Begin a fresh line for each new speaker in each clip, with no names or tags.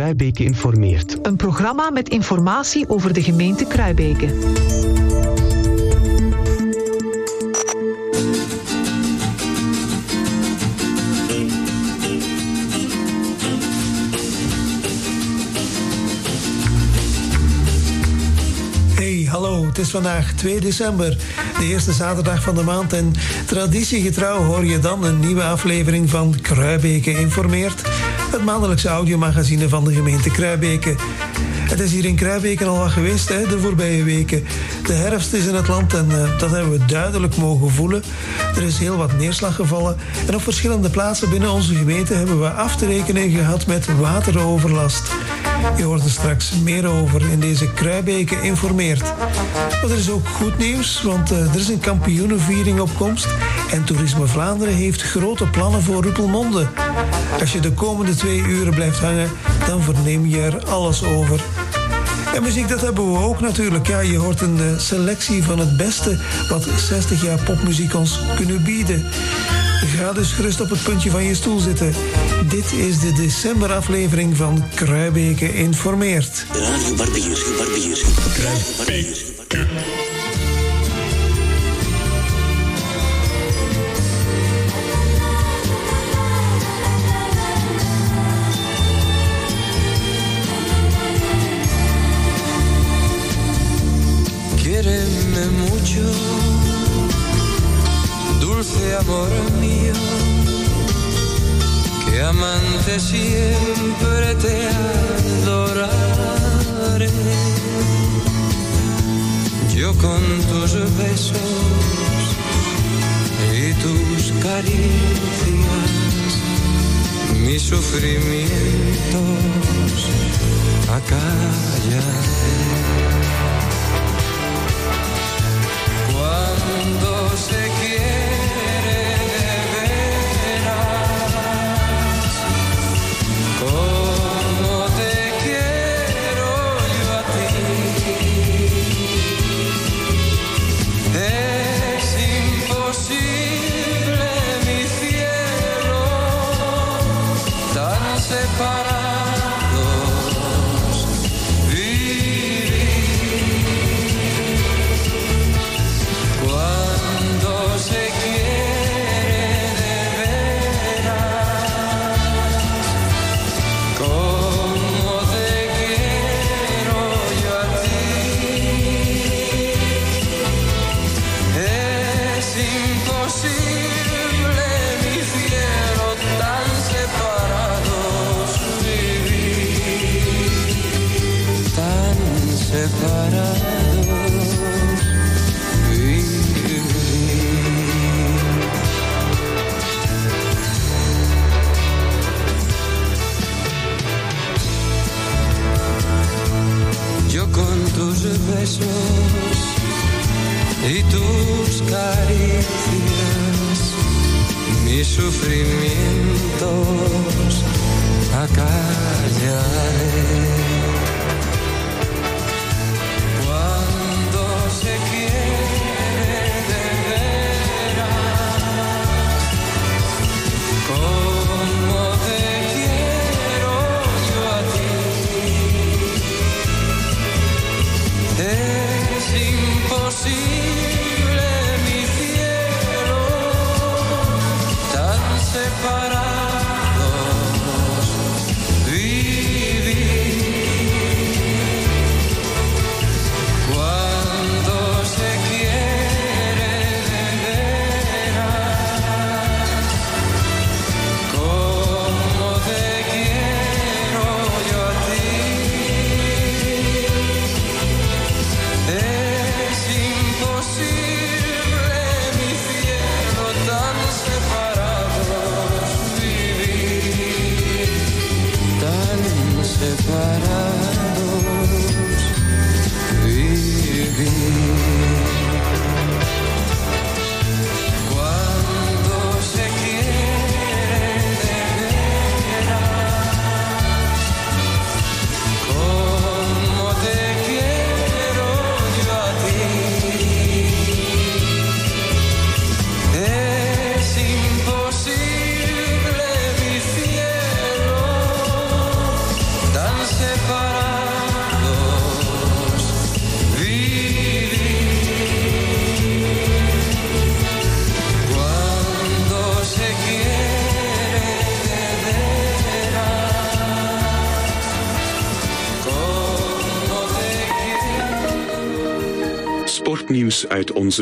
Kruibeke informeert.
Een programma met informatie over de gemeente Kruibeke.
Hey, hallo, het is vandaag 2 december, de eerste zaterdag van de maand. En traditiegetrouw hoor je dan een nieuwe aflevering van Kruibeke Informeert, het maandelijkse audiomagazine van de gemeente Kruibeke. Het is hier in Kruibeke al wat geweest hè, de voorbije weken. De herfst is in het land en eh, dat hebben we duidelijk mogen voelen. Er is heel wat neerslag gevallen en op verschillende plaatsen binnen onze gemeente hebben we af te rekenen gehad met wateroverlast. Je hoort er straks meer over in deze Kruibeke informeert. Maar er is ook goed nieuws, want eh, er is een kampioenenviering op komst en Toerisme Vlaanderen heeft grote plannen voor Ruppelmonde. Als je de komende twee uren blijft hangen, dan verneem je er alles over. En muziek, dat hebben we ook natuurlijk. Ja, je hoort een eh, selectie van het beste wat 60 jaar popmuziek ons kunnen bieden. Ga dus gerust op het puntje van je stoel zitten. Dit is de decemberaflevering van Kruibeke Informeert.
Radio Barbiers, Barbiers. Kruibeke.
Caricias, mis sufrimientos acallaré. Cuando se sufrimientos acallaré.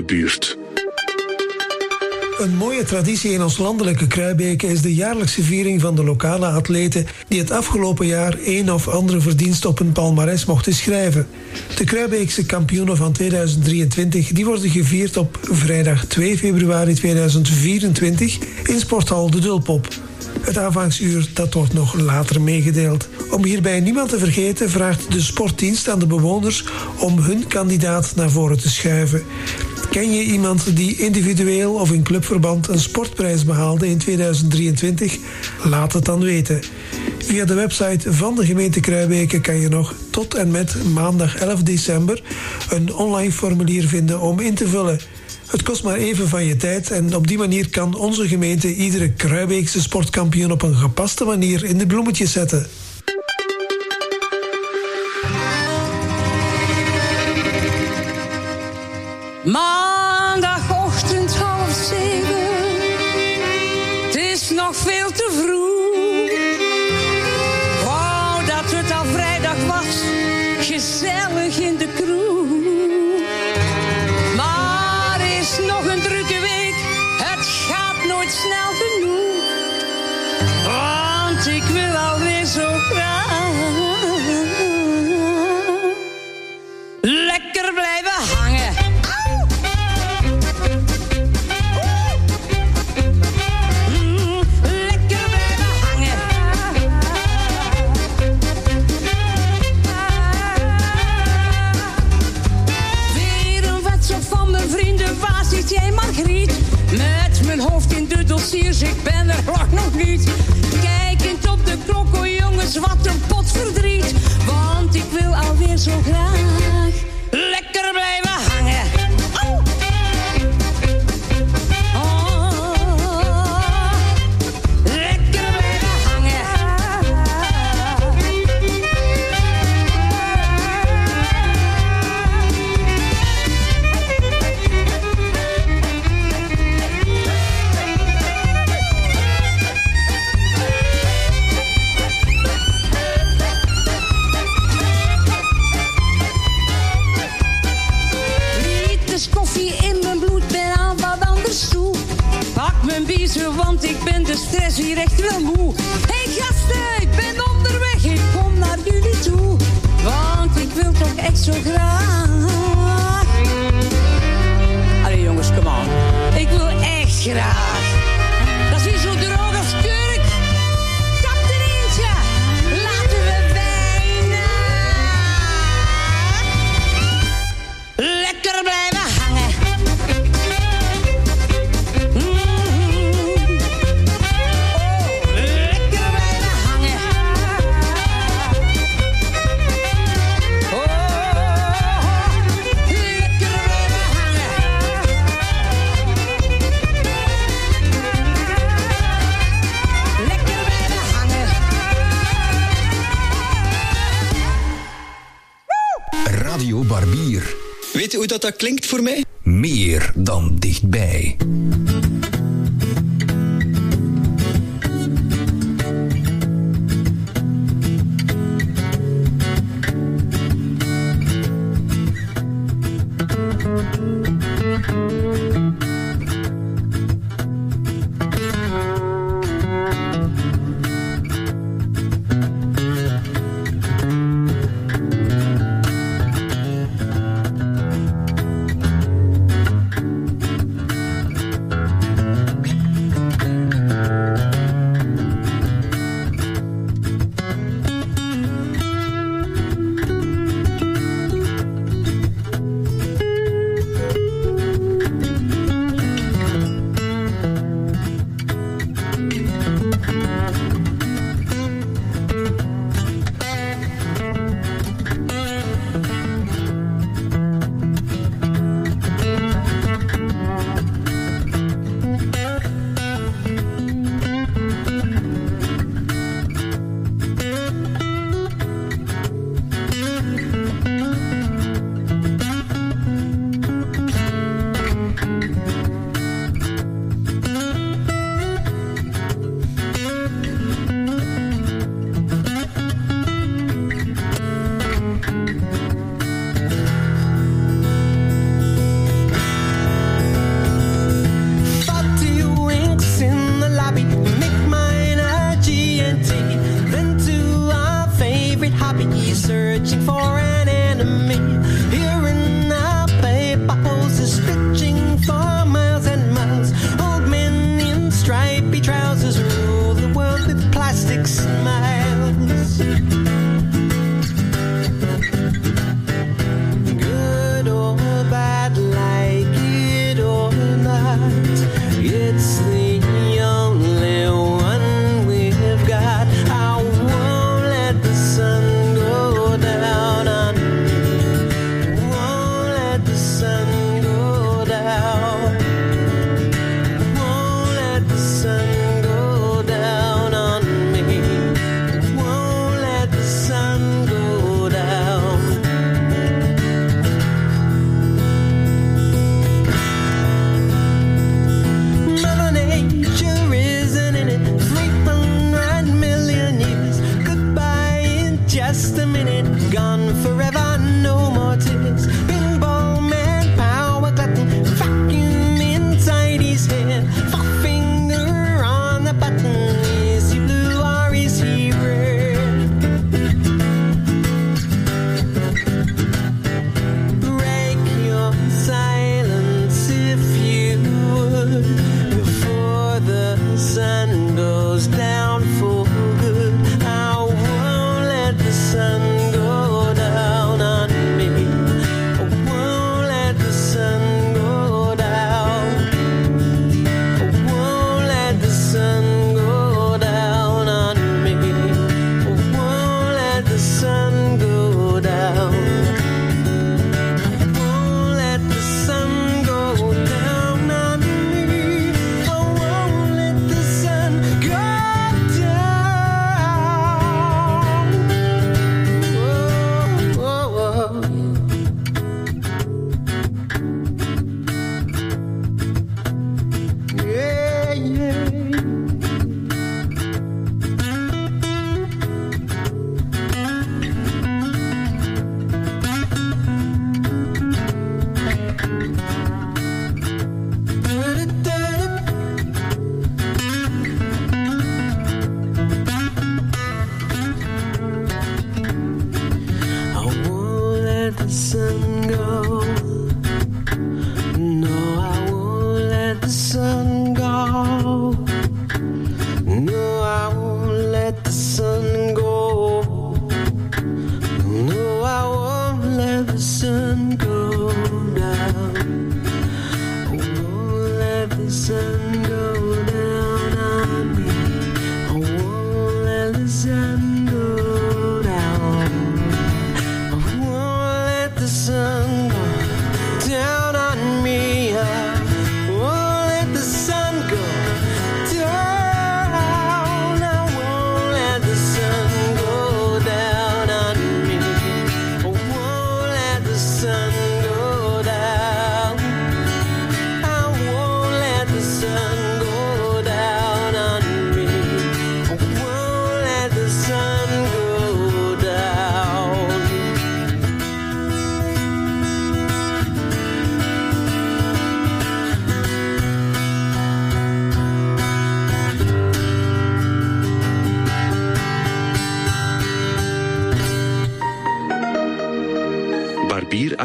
Buurt.
Een mooie traditie in ons landelijke Kruibeken is de jaarlijkse viering van de lokale atleten die het afgelopen jaar een of andere verdienst op een palmares mochten schrijven. De Kruibeekse kampioenen van 2023 die worden gevierd op vrijdag 2 februari 2024 in Sporthal de Dulpop. Het aanvangsuur dat wordt nog later meegedeeld. Om hierbij niemand te vergeten vraagt de sportdienst aan de bewoners om hun kandidaat naar voren te schuiven. Ken je iemand die individueel of in clubverband een sportprijs behaalde in 2023? Laat het dan weten. Via de website van de gemeente Kruijbeke kan je nog tot en met maandag 11 december een online formulier vinden om in te vullen. Het kost maar even van je tijd en op die manier kan onze gemeente iedere Kruibeekse sportkampioen op een gepaste manier in de bloemetjes zetten.
Jongens, wat een pot verdriet. Want ik wil alweer zo graag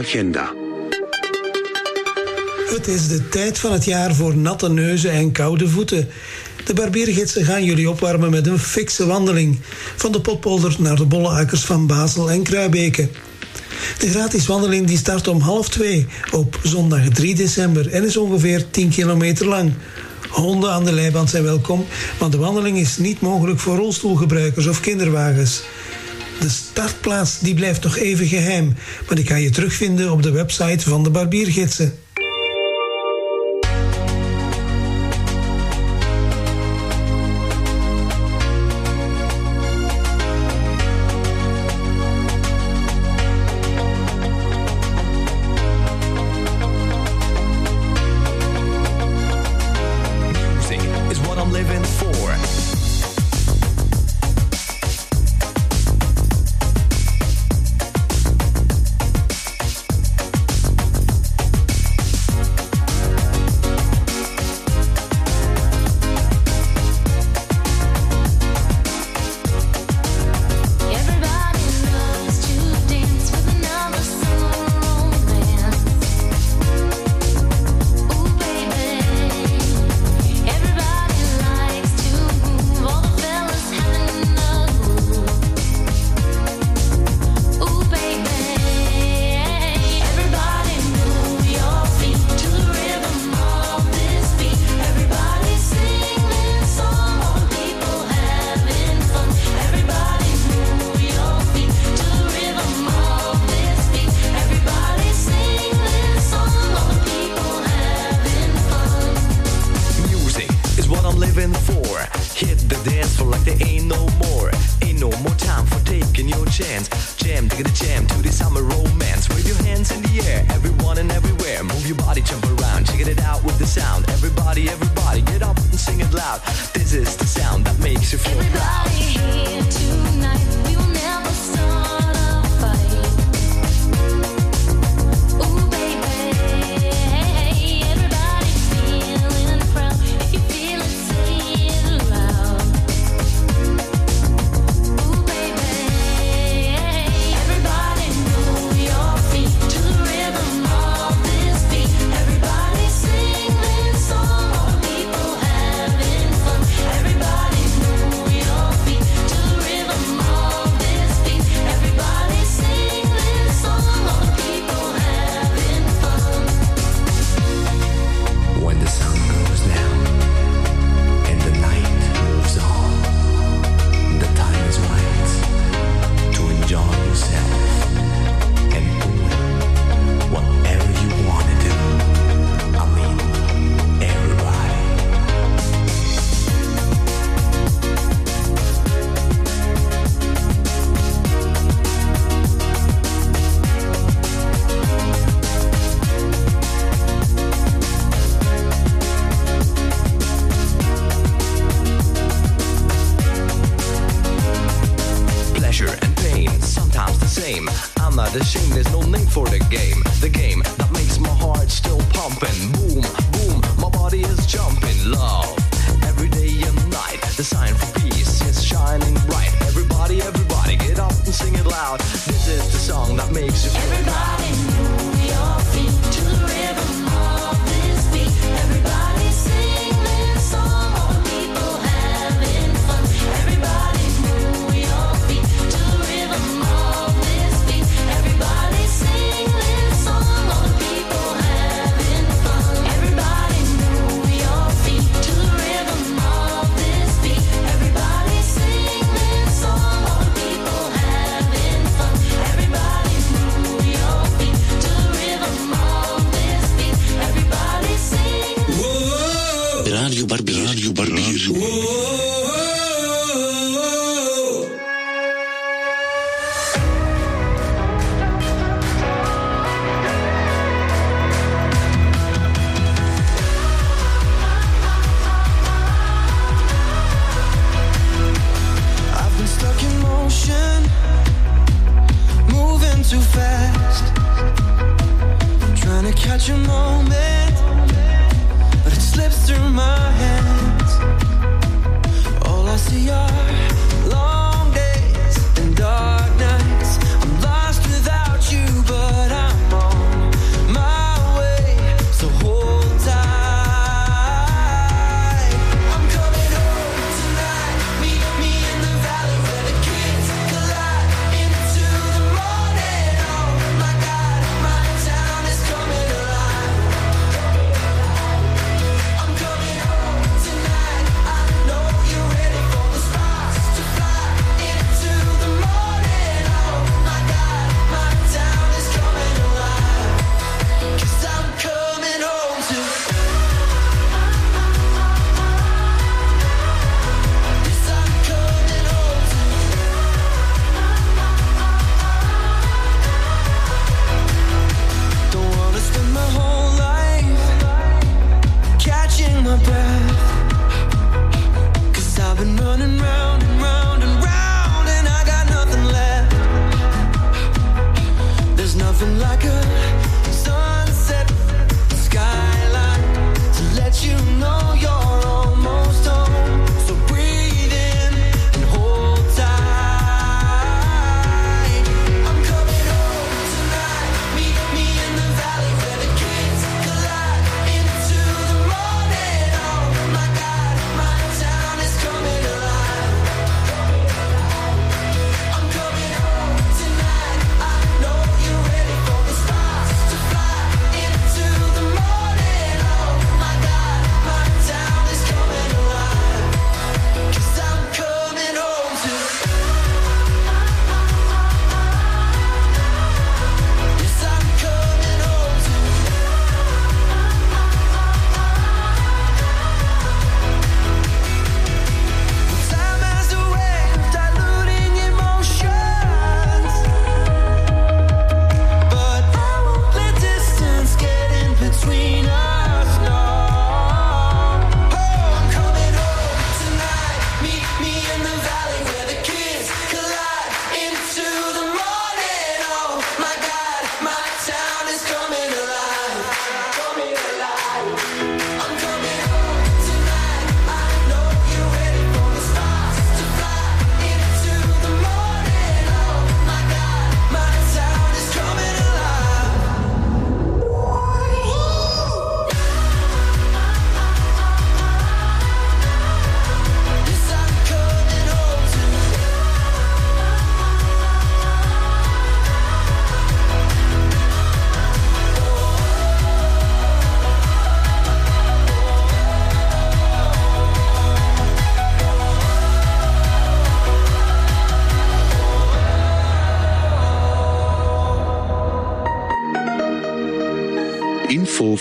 agenda.
Het is de tijd van het jaar voor natte neuzen en koude voeten. De barbiergidsen gaan jullie opwarmen met een fikse wandeling. Van de potpolder naar de bolle akkers van Basel en Kruibeke. De gratis wandeling die start om half twee op zondag 3 december en is ongeveer 10 kilometer lang. Honden aan de leiband zijn welkom, want de wandeling is niet mogelijk voor rolstoelgebruikers of kinderwagens. De startplaats die blijft nog even geheim, maar die kan je terugvinden op de website van de Barbiergidsen.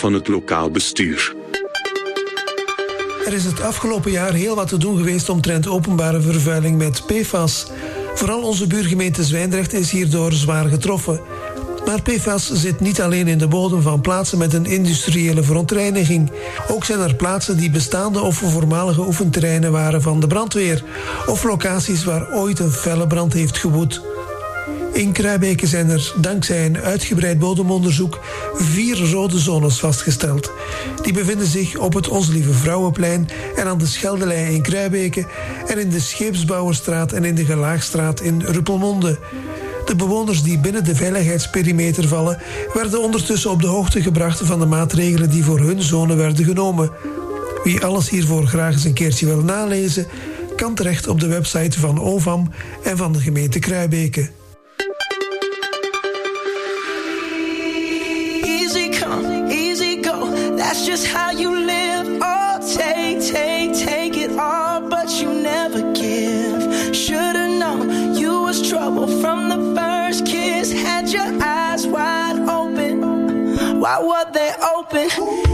van het lokaal bestuur.
Er is het afgelopen jaar heel wat te doen geweest omtrent openbare vervuiling met PFAS. Vooral onze buurgemeente Zwijndrecht is hierdoor zwaar getroffen. Maar PFAS zit niet alleen in de bodem van plaatsen met een industriële verontreiniging. Ook zijn er plaatsen die bestaande of voormalige oefenterreinen waren van de brandweer. Of locaties waar ooit een felle brand heeft gewoed. In Kruibeken zijn er dankzij een uitgebreid bodemonderzoek vier rode zones vastgesteld. Die bevinden zich op het Onze Lieve Vrouwenplein en aan de Scheldelei in Kruibeken en in de Scheepsbouwerstraat en in de Gelaagstraat in Ruppelmonde. De bewoners die binnen de veiligheidsperimeter vallen, werden ondertussen op de hoogte gebracht van de maatregelen die voor hun zone werden genomen. Wie alles hiervoor graag eens een keertje wil nalezen, kan terecht op de website van OVAM en van de gemeente
Kruibeken. Why were they open?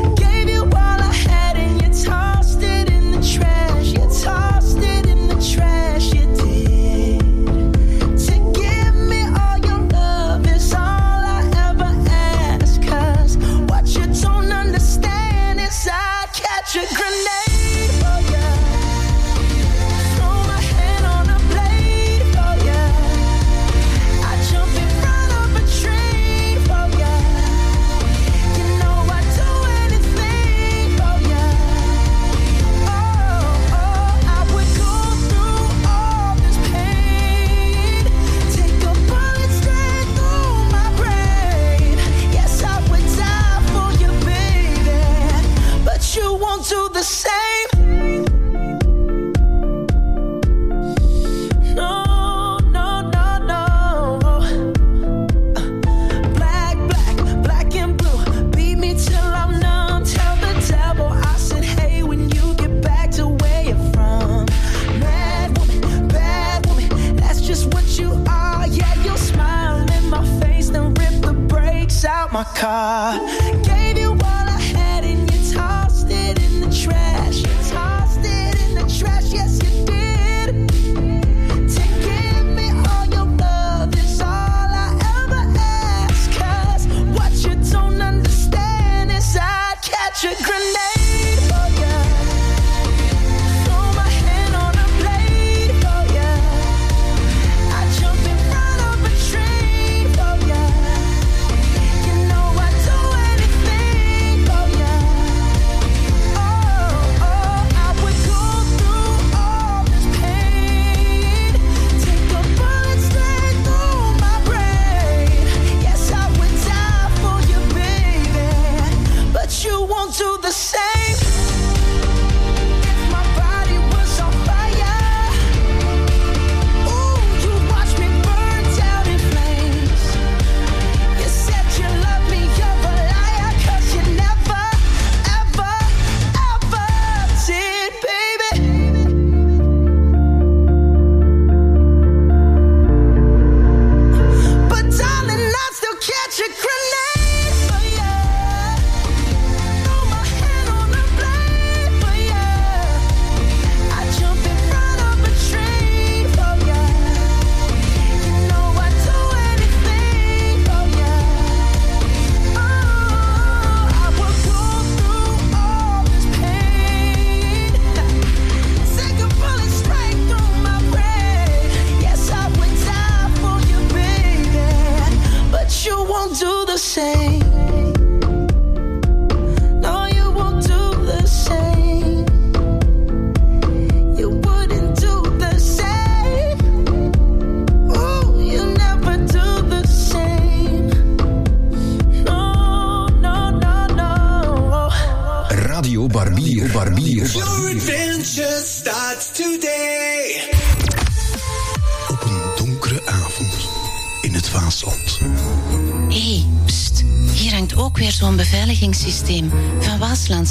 my car.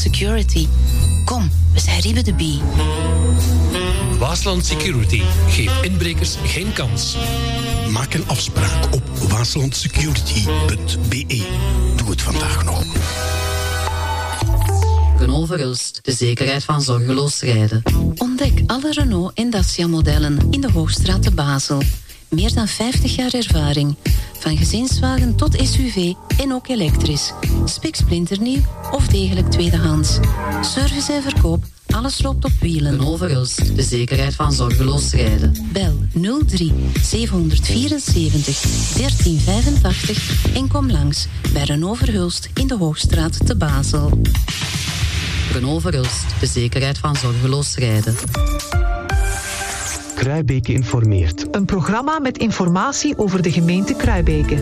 Security. Kom, we zijn Ribe de Bie.
Waasland Security. Geef inbrekers geen kans.
Maak een afspraak op waaslandsecurity.be. Doe het vandaag nog.
Renault Verhulst. De zekerheid van zorgeloos rijden.
Ontdek alle Renault en Dacia-modellen in de Hoogstraat te Basel. Meer dan 50 jaar ervaring. Van gezinswagen tot SUV en ook elektrisch. Spiksplinternieuw of degelijk tweedehands. Service en verkoop, alles loopt op wielen.
Overhuls, de zekerheid van zorgeloos rijden.
Bel 03 774 1385 en kom langs bij Renault in de Hoogstraat te Basel.
Renault de zekerheid van zorgeloos rijden.
Kruibeke informeert. Een programma met informatie over de gemeente Kruibeke.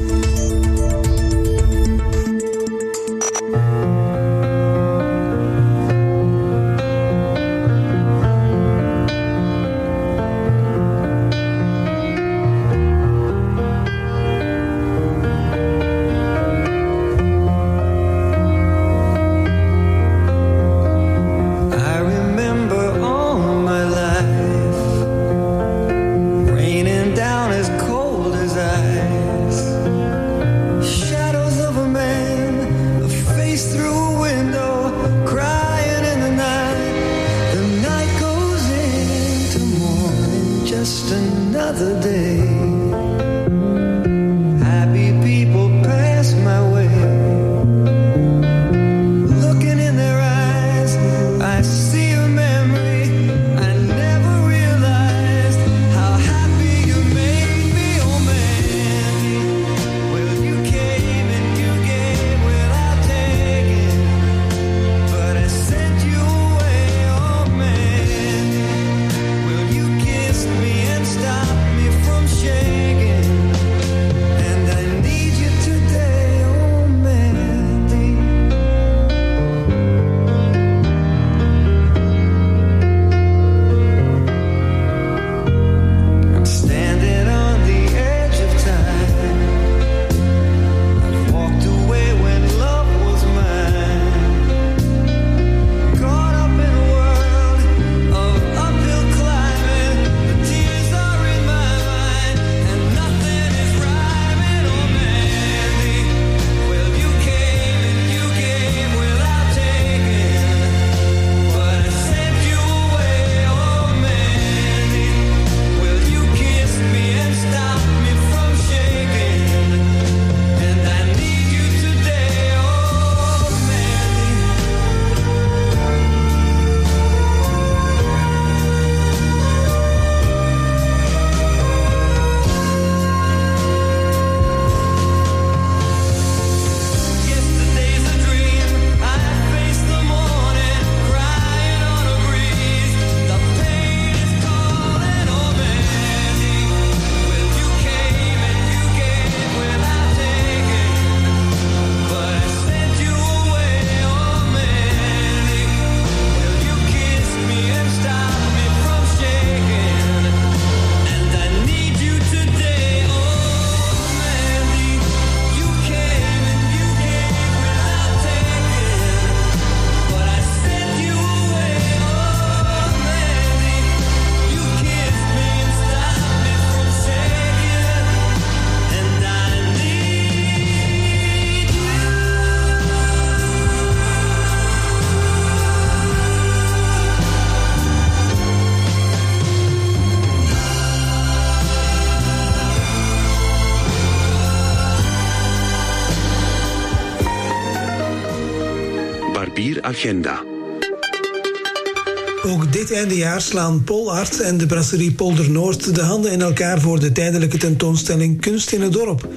Ook dit eindejaar slaan Polart en de brasserie Polder Noord de handen in elkaar voor de tijdelijke tentoonstelling Kunst in het Dorp.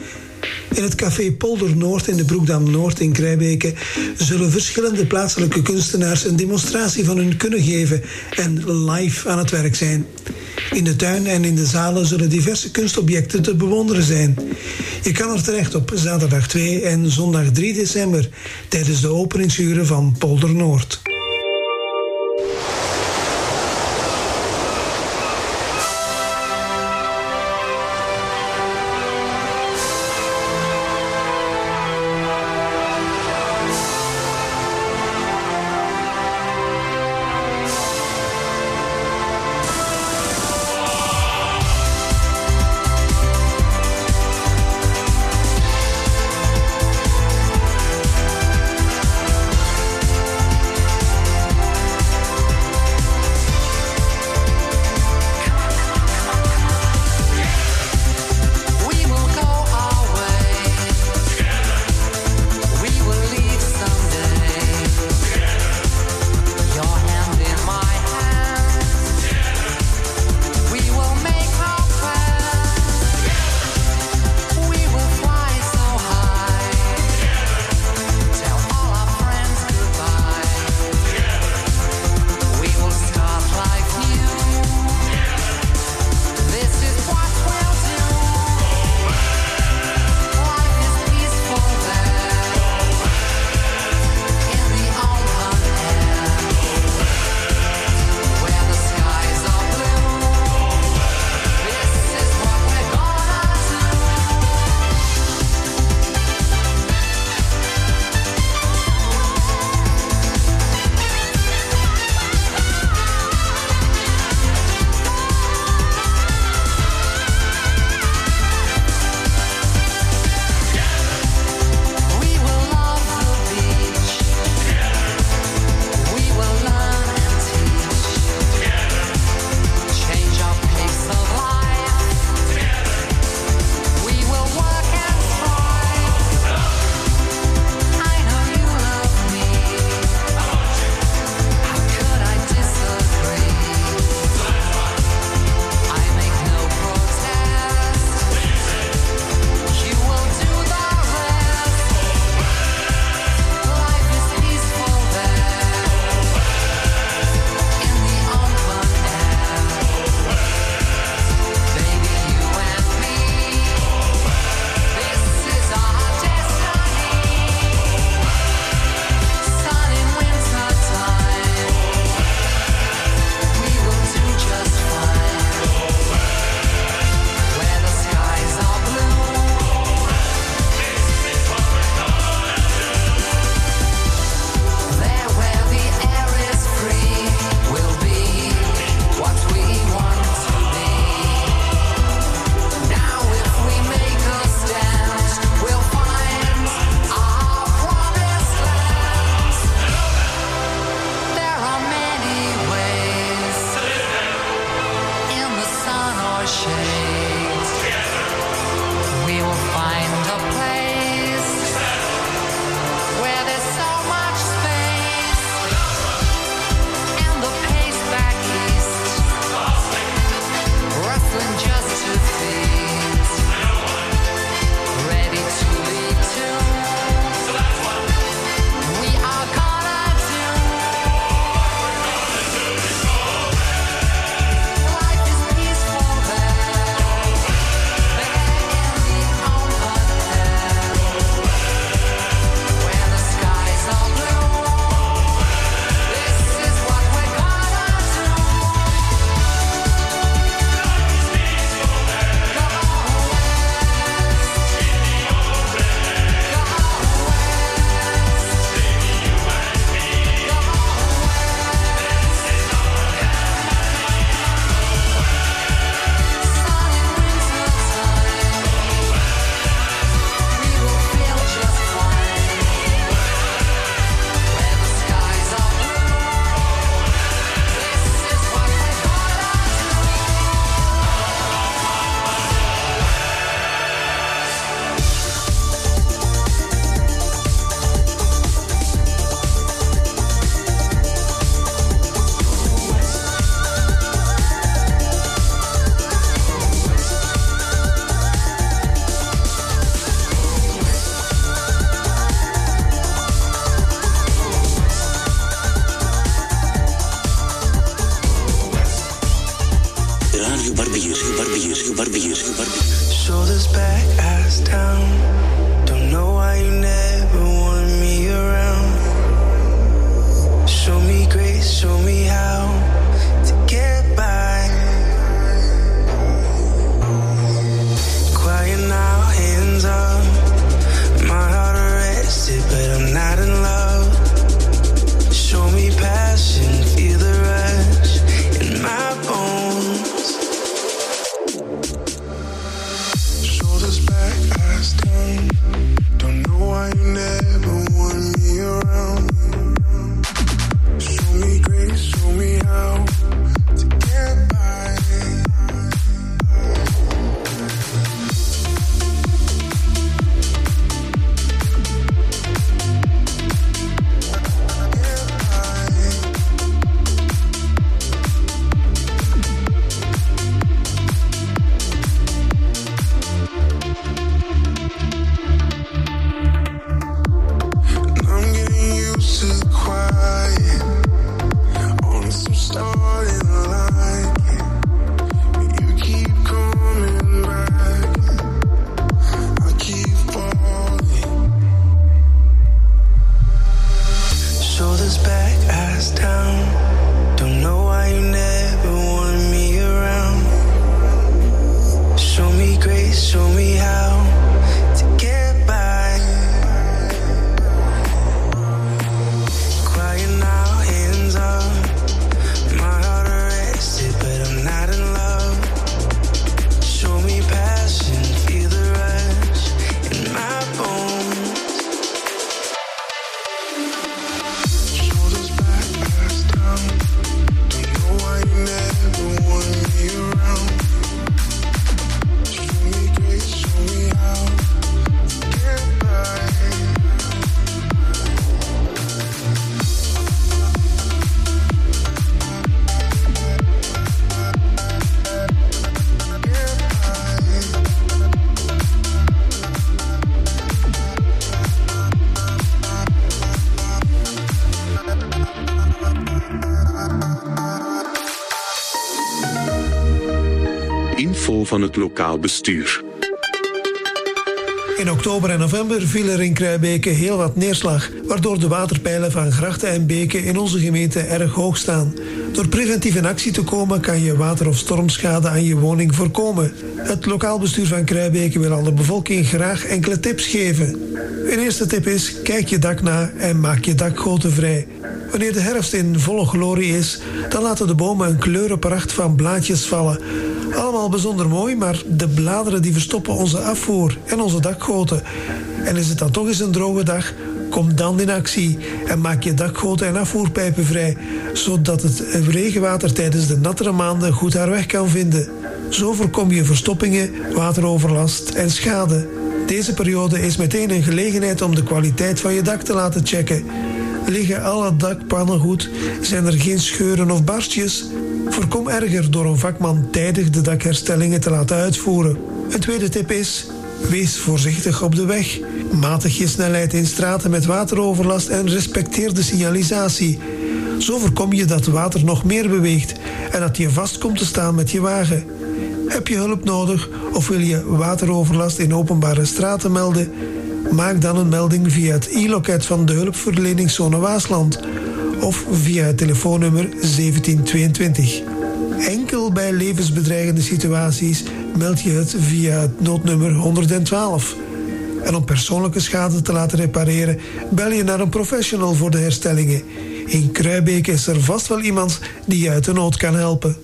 In het café Polder Noord in de Broekdam Noord in Krijbeke zullen verschillende plaatselijke kunstenaars een demonstratie van hun kunnen geven en live aan het werk zijn. In de tuin en in de zalen zullen diverse kunstobjecten te bewonderen zijn. Je kan er terecht op zaterdag 2 en zondag 3 december tijdens de openingsuren van Polder Noord.
Het lokaal bestuur.
In oktober en november viel er in Kruibeke heel wat neerslag, waardoor de waterpeilen van grachten en beken in onze gemeente erg hoog staan. Door preventief in actie te komen kan je water- of stormschade aan je woning voorkomen. Het lokaal bestuur van Kruibeke wil aan de bevolking graag enkele tips geven. Een eerste tip is: kijk je dak na en maak je dakgoten vrij. Wanneer de herfst in volle glorie is, dan laten de bomen een kleurenpracht van blaadjes vallen. Allemaal bijzonder mooi, maar de bladeren die verstoppen onze afvoer en onze dakgoten. En is het dan toch eens een droge dag, kom dan in actie en maak je dakgoten en afvoerpijpen vrij, zodat het regenwater tijdens de nattere maanden goed haar weg kan vinden. Zo voorkom je verstoppingen, wateroverlast en schade. Deze periode is meteen een gelegenheid om de kwaliteit van je dak te laten checken. Liggen alle dakpannen goed? Zijn er geen scheuren of barstjes? Voorkom erger door een vakman tijdig de dakherstellingen te laten uitvoeren. Een tweede tip is: wees voorzichtig op de weg. Matig je snelheid in straten met wateroverlast en respecteer de signalisatie. Zo voorkom je dat water nog meer beweegt en dat je vast komt te staan met je wagen. Heb je hulp nodig of wil je wateroverlast in openbare straten melden? Maak dan een melding via het e-loket van de hulpverleningszone Waasland of via het telefoonnummer 1722. Enkel bij levensbedreigende situaties meld je het via het noodnummer 112. En om persoonlijke schade te laten repareren, bel je naar een professional voor de herstellingen. In Kruibeek is er vast wel iemand die je uit de nood kan helpen.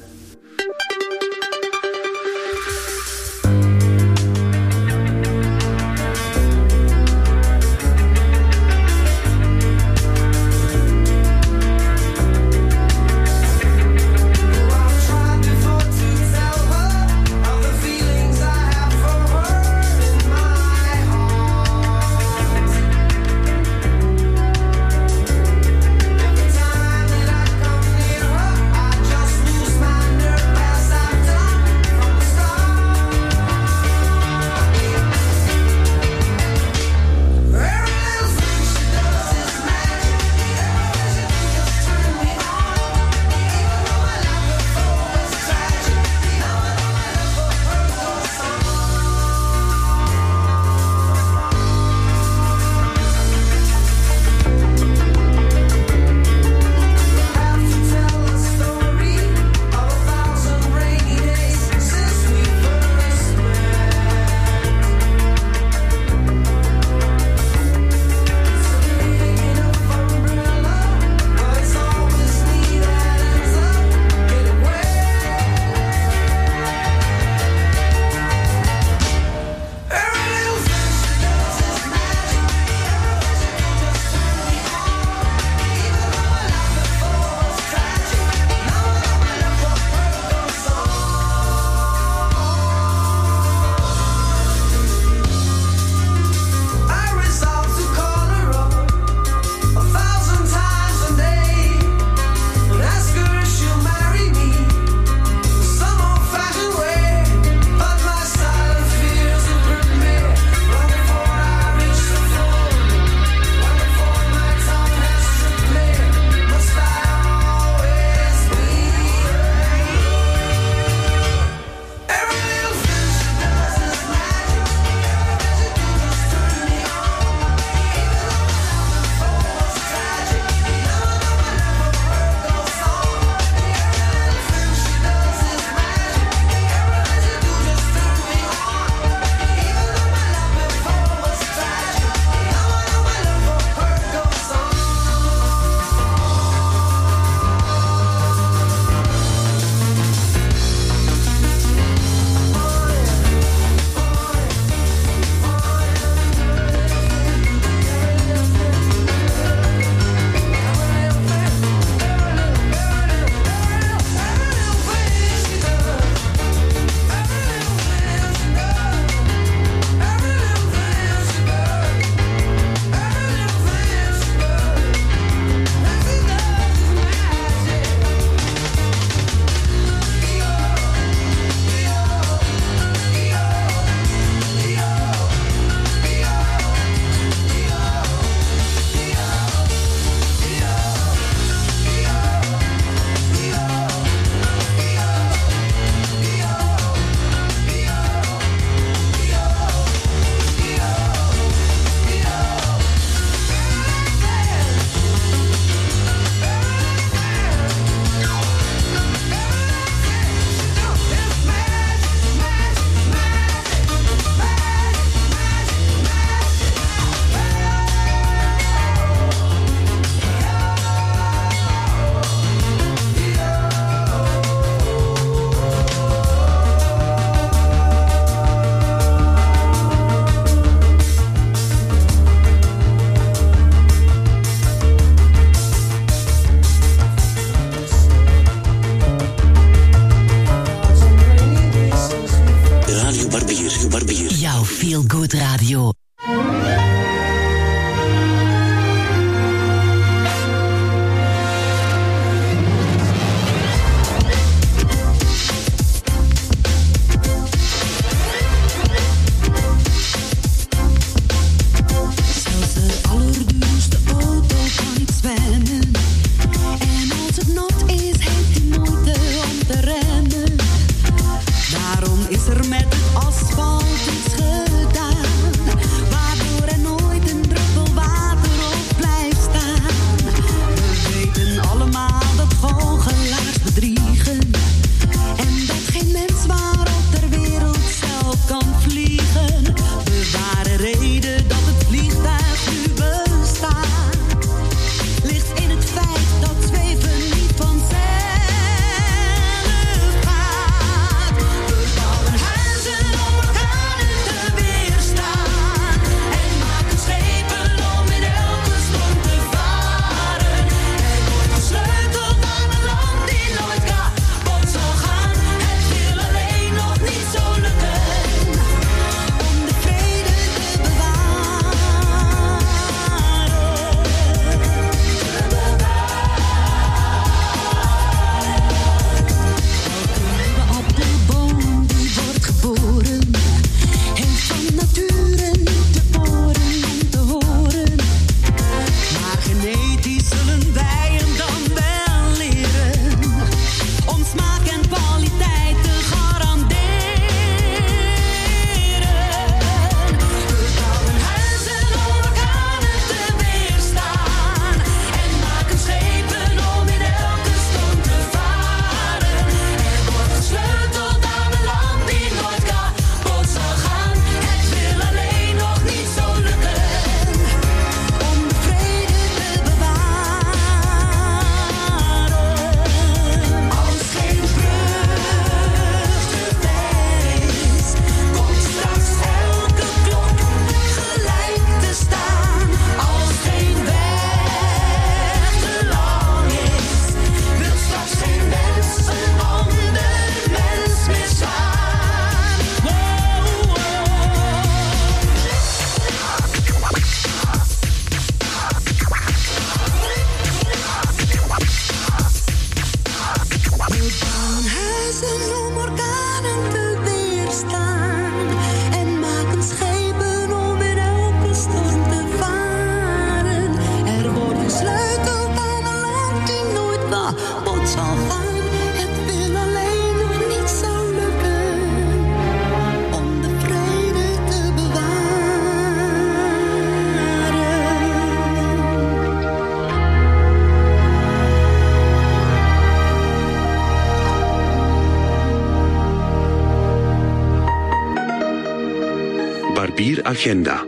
Agenda.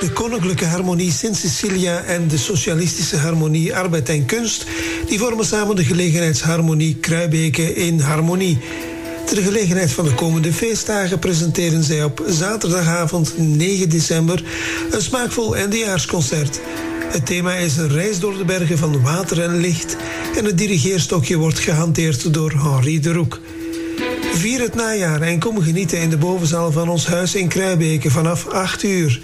De Koninklijke Harmonie Sint-Cecilia en de Socialistische Harmonie Arbeid en Kunst... die vormen samen de gelegenheidsharmonie Kruibeke in Harmonie. Ter gelegenheid van de komende feestdagen presenteren zij op zaterdagavond 9 december... een smaakvol eindejaarsconcert. Het thema is een reis door de bergen van water en licht... en het dirigeerstokje wordt gehanteerd door Henri de Roek. Vier het najaar en kom genieten in de bovenzaal van ons huis in Kruibeke vanaf 8 uur.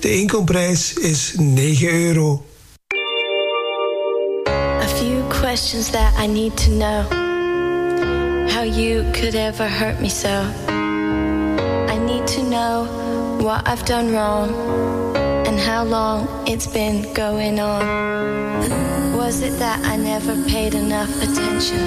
De inkomprijs is 9 euro.
A few questions that I need to know. How you could ever hurt me so. I need to know what I've done wrong and how long it's been going on. Was it that I never paid enough attention?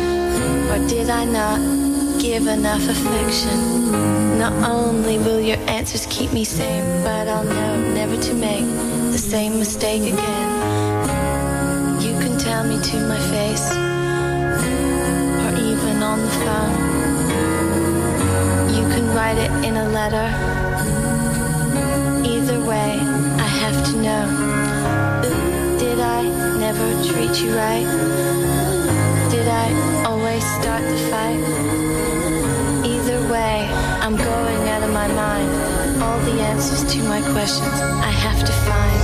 Or did I not give enough affection? Not only will your answers keep me sane, but I'll know never to make the same mistake again. You can tell me to my face, or even on the phone. You can write it in a letter. Either way, I have to know. Did I never treat you right? Did I always start the fight? I'm going out of my mind. All the answers to my questions I have to find.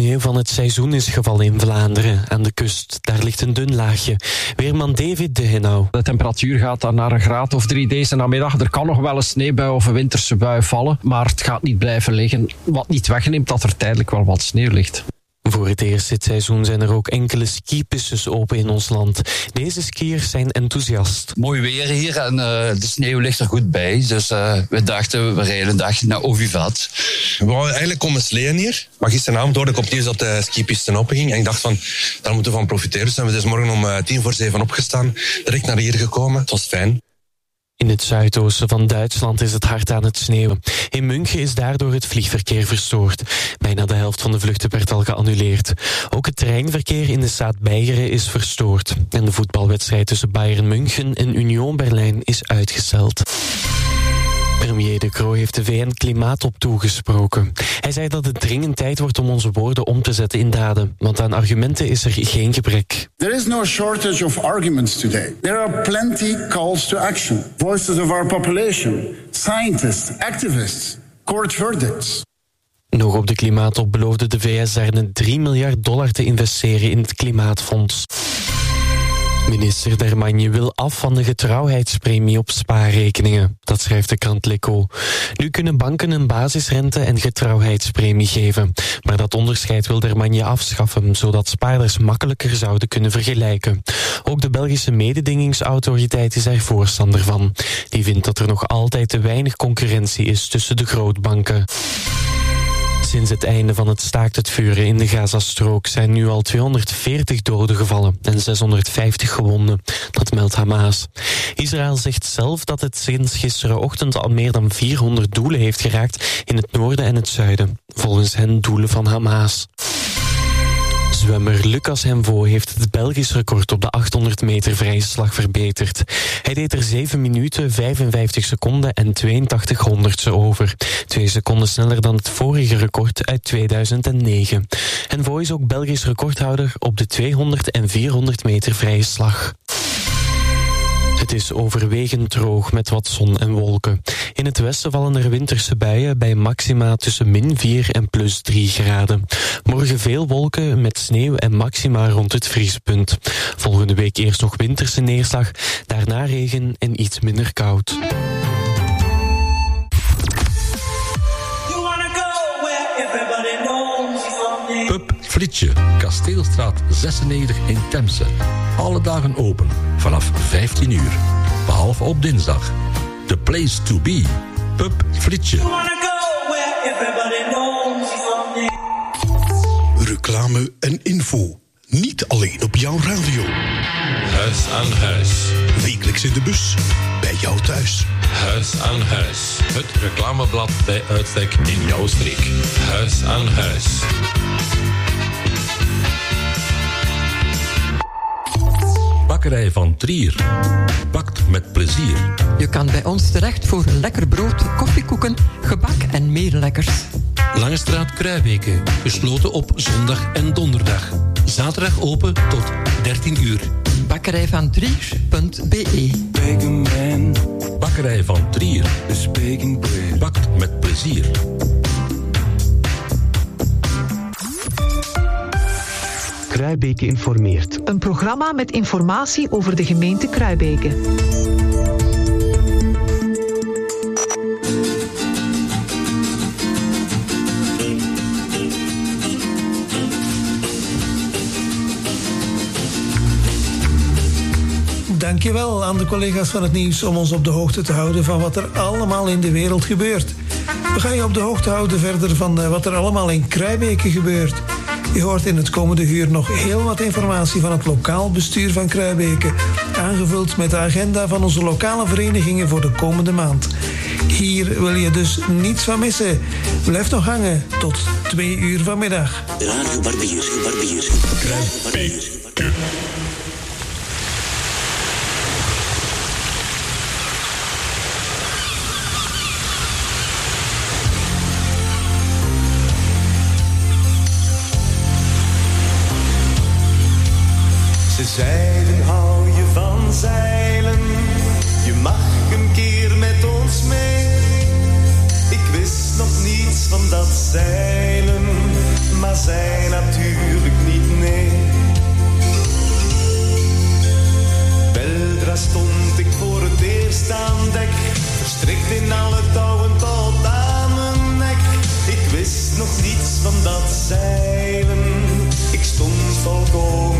Sneeuw van het seizoen is gevallen in Vlaanderen. Aan de kust, daar ligt een dun laagje. Weerman David de.
De temperatuur gaat dan naar een graad of drie deze namiddag. Er kan nog wel een sneeuwbui of een winterse bui vallen, maar het gaat niet blijven liggen. Wat niet wegneemt dat er tijdelijk wel wat sneeuw ligt.
Voor het eerst dit seizoen zijn er ook enkele skipistes open in ons land. Deze skiers zijn enthousiast.
Mooi weer hier en eh, de sneeuw ligt er goed bij. Dus eh, we dachten, we rijden een dag naar Ovivat.
We wouden eigenlijk komen sleeën hier. Maar gisteravond hoorde ik opnieuw dat de skipiste opging. En ik dacht van, daar moeten we van profiteren. Dus zijn we dus morgen om eh, tien voor zeven opgestaan. Direct naar hier gekomen. Het was fijn.
In het zuidoosten van Duitsland is het hard aan het sneeuwen. In München is daardoor het vliegverkeer verstoord. Bijna de helft van de vluchten werd al geannuleerd. Ook het treinverkeer in de staat Beieren is verstoord. En de voetbalwedstrijd tussen Bayern München en Union Berlijn is uitgesteld. Premier De Croo heeft de VN-klimaatop toegesproken. Hij zei dat het dringend tijd wordt om onze woorden om te zetten in daden. Want aan argumenten is er geen gebrek.
There is no shortage of arguments today. There are plenty calls to action. Voices of our population, scientists, activists, court verdicts.
Nog op de klimaatop beloofde de VS daar een 3 miljard dollar te investeren in het klimaatfonds. Minister Dermagne wil af van de getrouwheidspremie op spaarrekeningen. Dat schrijft de krant L'Echo. Nu kunnen banken een basisrente en getrouwheidspremie geven. Maar dat onderscheid wil Dermagne afschaffen, zodat spaarders makkelijker zouden kunnen vergelijken. Ook de Belgische mededingingsautoriteit is er voorstander van. Die vindt dat er nog altijd te weinig concurrentie is tussen de grootbanken. Sinds het einde van het staakt het vuren in de Gazastrook zijn nu al 240 doden gevallen en 650 gewonden. Dat meldt Hamas. Israël zegt zelf dat het sinds gisterenochtend al meer dan 400 doelen heeft geraakt in het noorden en het zuiden. Volgens hen doelen van Hamas. Zwemmer Lucas Hemvo heeft het Belgisch record op de 800 meter vrije slag verbeterd. Hij deed er 7 minuten, 55 seconden en 82 honderdste over. Twee seconden sneller dan het vorige record uit 2009. Hemvo is ook Belgisch recordhouder op de 200 en 400 meter vrije slag. Het is overwegend droog met wat zon en wolken. In het westen vallen er winterse buien bij maxima tussen min 4 en plus 3 graden. Morgen veel wolken met sneeuw en maxima rond het vriespunt. Volgende week eerst nog winterse neerslag, daarna regen en iets minder koud.
Pub Fritsje, Kasteelstraat 96 in Temse. Alle dagen open, vanaf 15 uur. Behalve op dinsdag. The place to be. Pub Fritsje.
Reclame en info. Niet alleen op jouw radio.
Huis aan huis.
Wekelijks in de bus. Bij jou thuis.
Huis aan huis. Het reclameblad bij uitstek in jouw streek. Huis aan huis.
Bakkerij van Trier. Bakt met plezier.
Je kan bij ons terecht voor een lekker brood, koffiekoeken, gebak en meer lekkers.
Langestraat Kruibeke. Gesloten op zondag en donderdag. Zaterdag open tot 13 uur.
Bakkerij van Trier.be
Bakkerij van Trier. Bakt met plezier.
Kruibeke informeert. Een programma met informatie over de gemeente Kruibeke.
Dankjewel aan de collega's van het nieuws om ons op de hoogte te houden van wat er allemaal in de wereld gebeurt. We gaan je op de hoogte houden verder van eh, wat er allemaal in Kruibeke gebeurt. Je hoort in het komende uur nog heel wat informatie van het lokaal bestuur van Kruibeke, aangevuld met de agenda van onze lokale verenigingen voor de komende maand. Hier wil je dus niets van missen. Blijf nog hangen tot twee uur vanmiddag.
Radio Barbier, Barbier. Barbier.
Van dat zeilen, maar zij natuurlijk niet, nee. Weldra stond ik voor het eerst aan dek, verstrikt in alle touwen tot aan mijn nek. Ik wist nog niets van dat zeilen, ik stond volkomen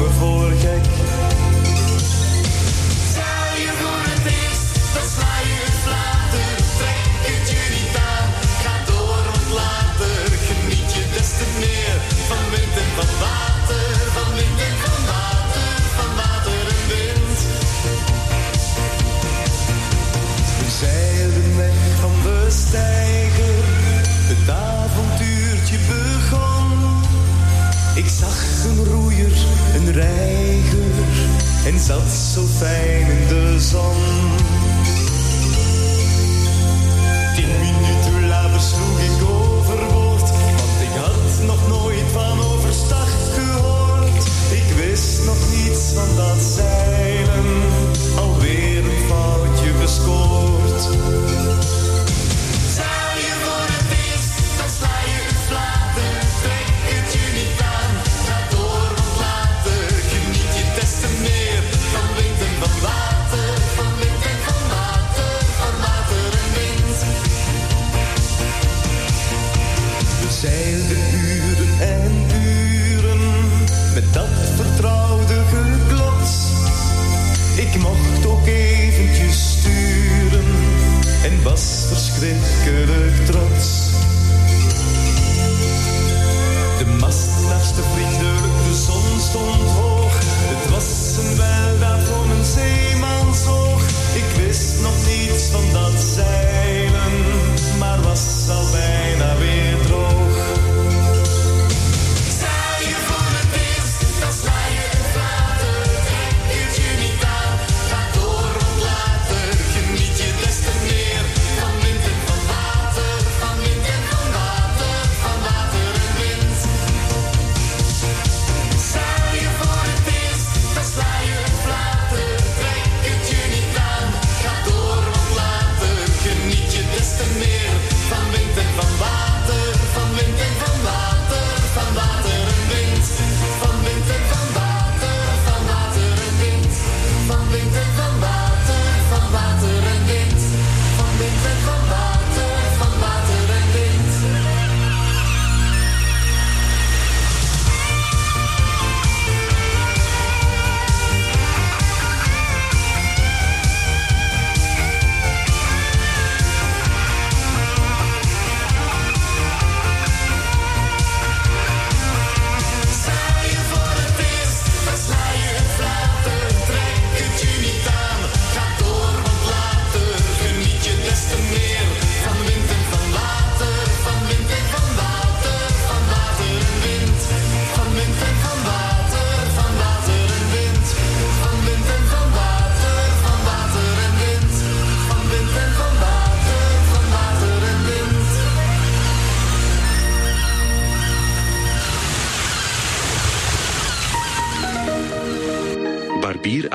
het avontuurtje begon. Ik zag een roeier, een reiger, en zat zo fijn in de zon. Tien minuten later sloeg ik overboord, want ik had nog nooit van overstag gehoord. Ik wist nog niets van dat zeilen,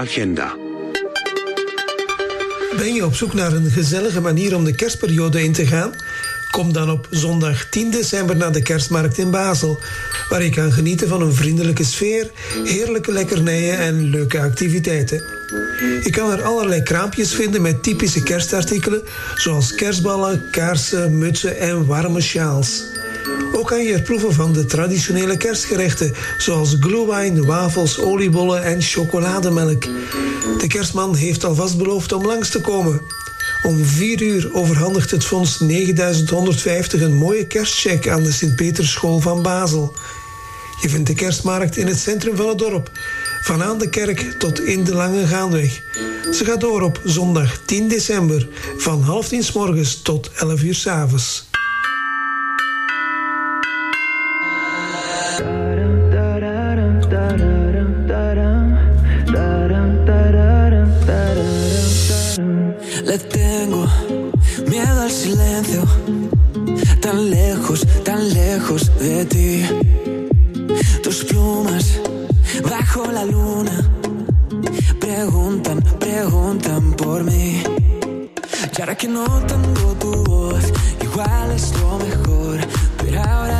Agenda.
Ben je op zoek naar een gezellige manier om de kerstperiode in te gaan? Kom dan op zondag 10 december naar de kerstmarkt in Basel, waar je kan genieten van een vriendelijke sfeer, heerlijke lekkernijen en leuke activiteiten. Je kan er allerlei kraampjes vinden met typische kerstartikelen, zoals kerstballen, kaarsen, mutsen en warme sjaals. Ook kan je er proeven van de traditionele kerstgerechten, zoals glühwein, wafels, oliebollen en chocolademelk. De kerstman heeft alvast beloofd om langs te komen. Om vier uur overhandigt het fonds 9150 een mooie kerstcheck aan de Sint-Peterschool van Basel. Je vindt de kerstmarkt in het centrum van het dorp, van aan de kerk tot in de Lange Gaanweg. Ze gaat door op zondag 10 december van half tien s morgens tot 11 uur s avonds.
luna. Preguntan, preguntan
por mí. Y ahora que no tengo tu voz, igual es lo mejor. Pero ahora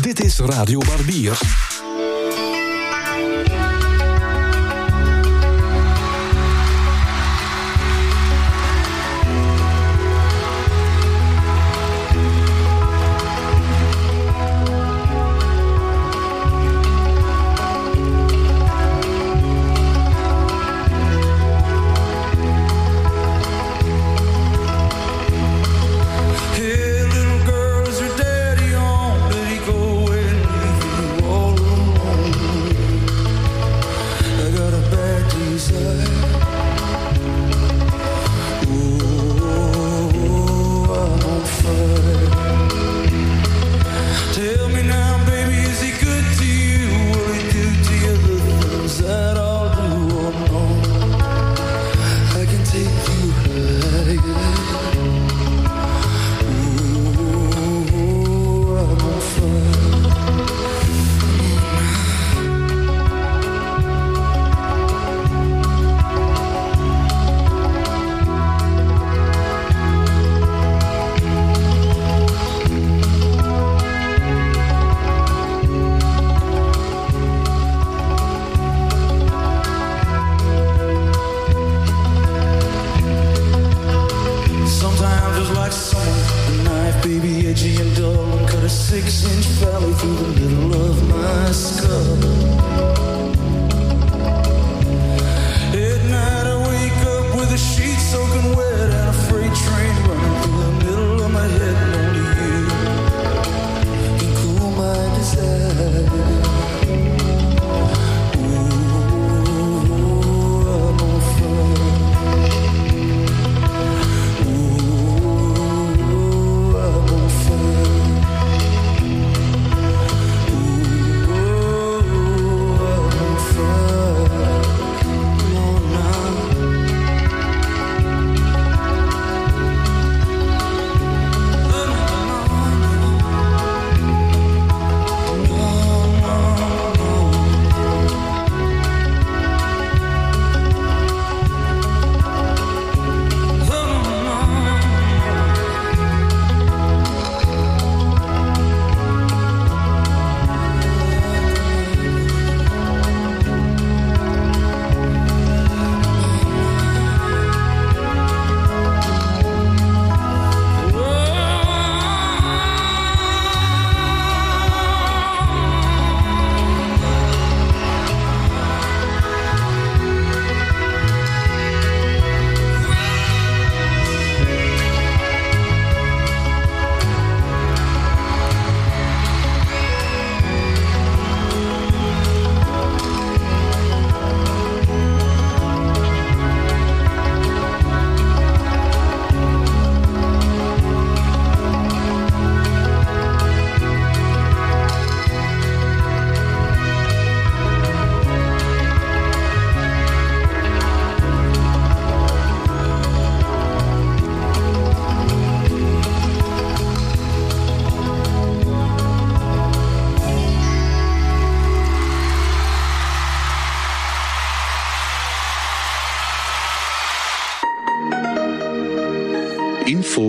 Dit is Radio Barbier.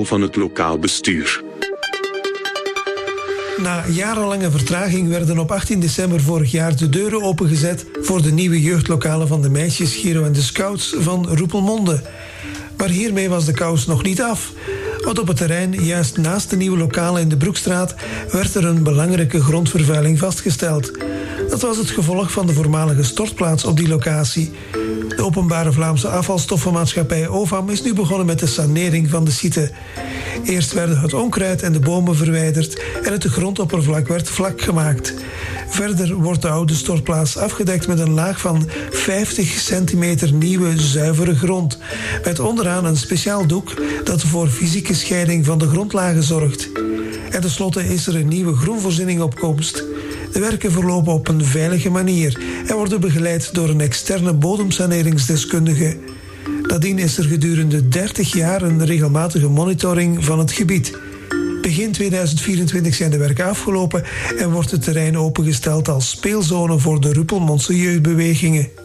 Van het lokaal bestuur.
Na jarenlange vertraging werden op 18 december vorig jaar de deuren opengezet voor de nieuwe jeugdlokalen van de meisjes Giro en de Scouts van Roepelmonde. Maar hiermee was de kous nog niet af. Want op het terrein, juist naast de nieuwe lokalen in de Broekstraat, werd er een belangrijke grondvervuiling vastgesteld. Dat was het gevolg van de voormalige stortplaats op die locatie. De openbare Vlaamse afvalstoffenmaatschappij OVAM is nu begonnen met de sanering van de site. Eerst werden het onkruid en de bomen verwijderd en het grondoppervlak werd vlak gemaakt. Verder wordt de oude stortplaats afgedekt met een laag van 50 centimeter nieuwe zuivere grond. Met onderaan een speciaal doek dat voor fysieke scheiding van de grondlagen zorgt. En tenslotte is er een nieuwe groenvoorziening op komst. De werken verlopen op een veilige manier en worden begeleid door een externe bodemsaneringsdeskundige. Nadien is er gedurende 30 jaar een regelmatige monitoring van het gebied. Begin 2024 zijn de werken afgelopen en wordt het terrein opengesteld als speelzone voor de Ruppelmondse jeugdbewegingen.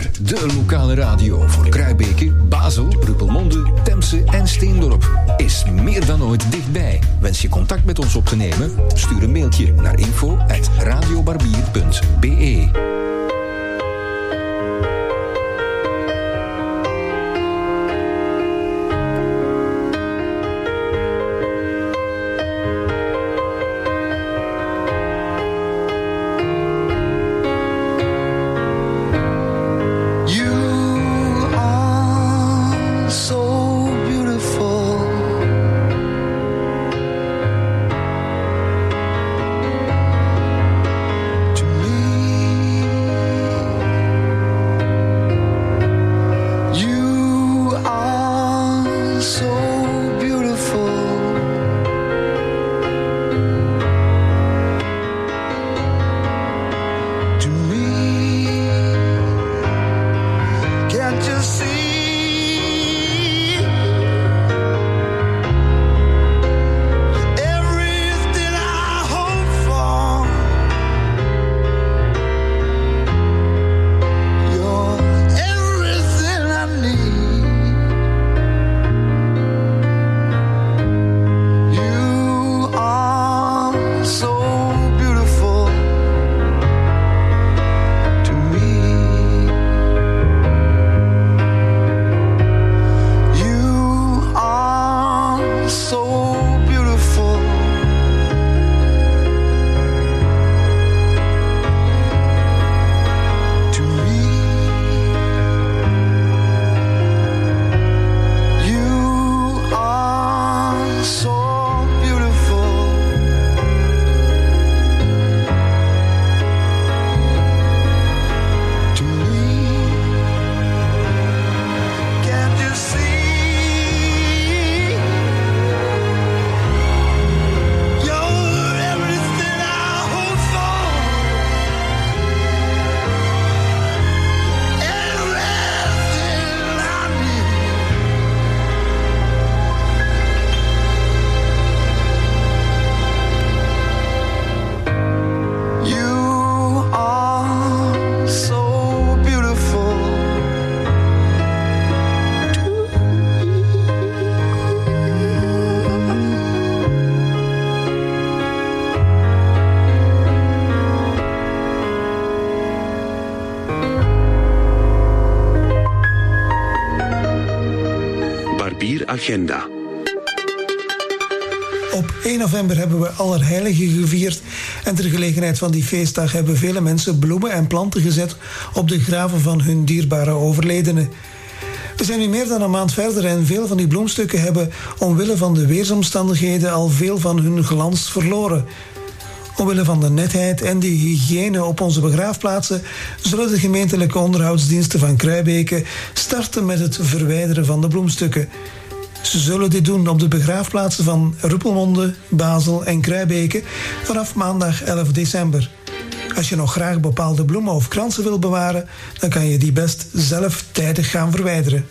De lokale radio voor Kruibeke, Basel, Ruppelmonde, Temse en Steendorp. Is meer dan ooit dichtbij. Wens je contact met ons op te nemen? Stuur een mailtje naar info.radiobarbier.be
Agenda.
Op 1 november hebben we Allerheiligen gevierd. En ter gelegenheid van die feestdag hebben vele mensen bloemen en planten gezet op de graven van hun dierbare overledenen. We zijn nu meer dan een maand verder en veel van die bloemstukken hebben omwille van de weersomstandigheden al veel van hun glans verloren. Omwille van de netheid en de hygiëne op onze begraafplaatsen zullen de gemeentelijke onderhoudsdiensten van Kruibeke starten met het verwijderen van de bloemstukken. Ze zullen dit doen op de begraafplaatsen van Ruppelmonde, Basel en Kruibeke vanaf maandag 11 december. Als je nog graag bepaalde bloemen of kransen wil bewaren, dan kan je die best zelf tijdig gaan verwijderen.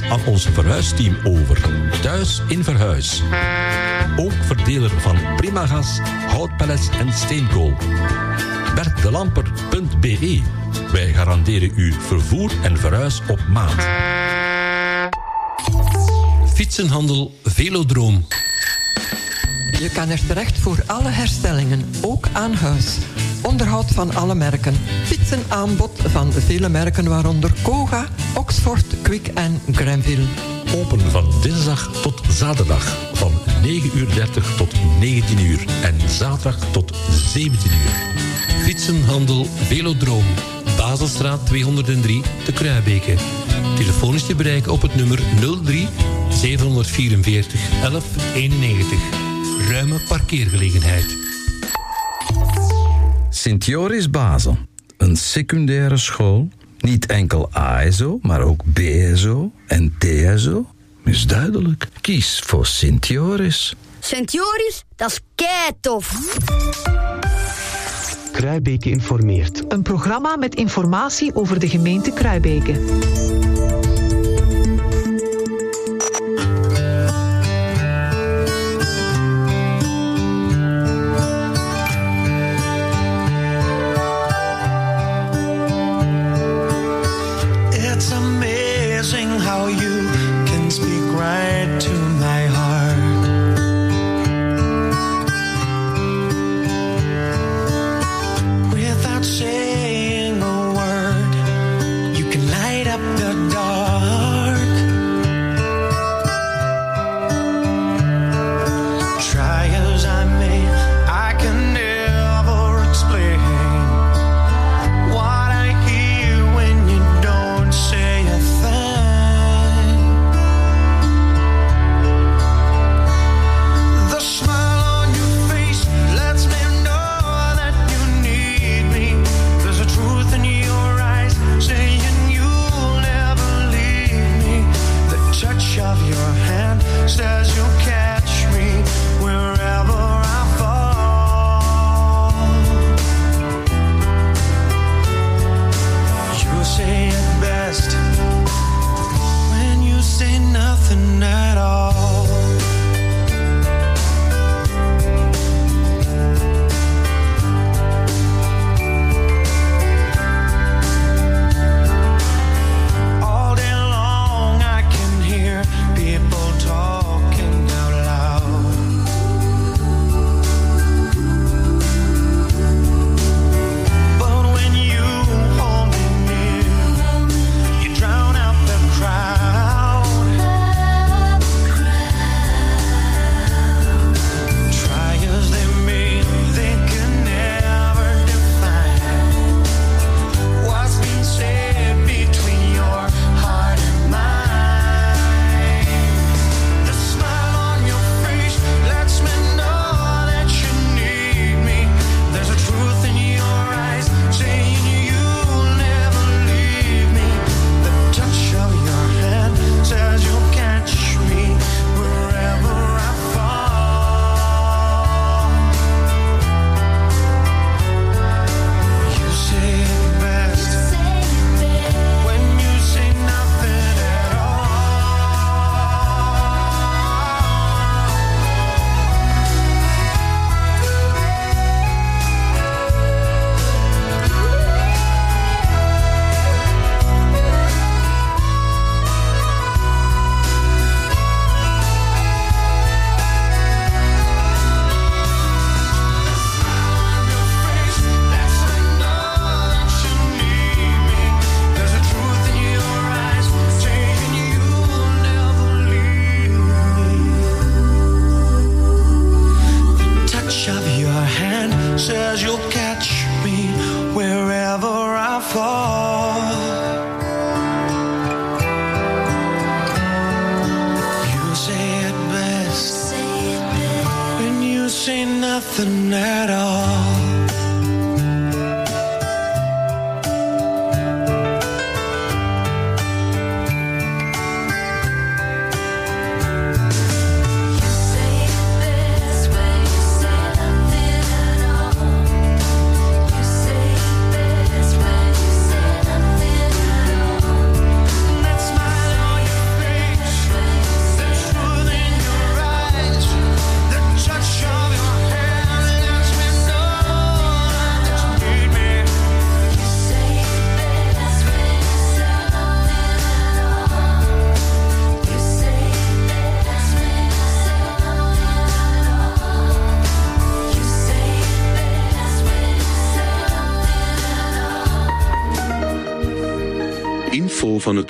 Alles aan ons verhuisteam over. Thuis in Verhuis. Ook verdeler van Primagas, houtpellets en steenkool. bertdelamper.be Wij garanderen u vervoer en verhuis op maat.
Fietsenhandel Velodroom.
Je kan er terecht voor alle herstellingen, ook aan huis. Onderhoud van alle merken. Fietsenaanbod van vele merken waaronder Koga, Oxford, Quick en Granville.
Open van dinsdag tot zaterdag. Van 9.30 uur tot 19 uur. En zaterdag tot 17 uur.
Fietsenhandel Velodroom. Baselstraat 203 te Kruibeke. Telefoon is te bereiken op het nummer 03 744 1191. Ruime parkeergelegenheid.
Sint-Joris Basel. Een secundaire school. Niet enkel ASO, maar ook BSO en TSO. Is duidelijk. Kies voor Sint-Joris.
Sint-Joris, dat is kei tof.
Kruibeke informeert. Een programma met informatie over de gemeente Kruibeke.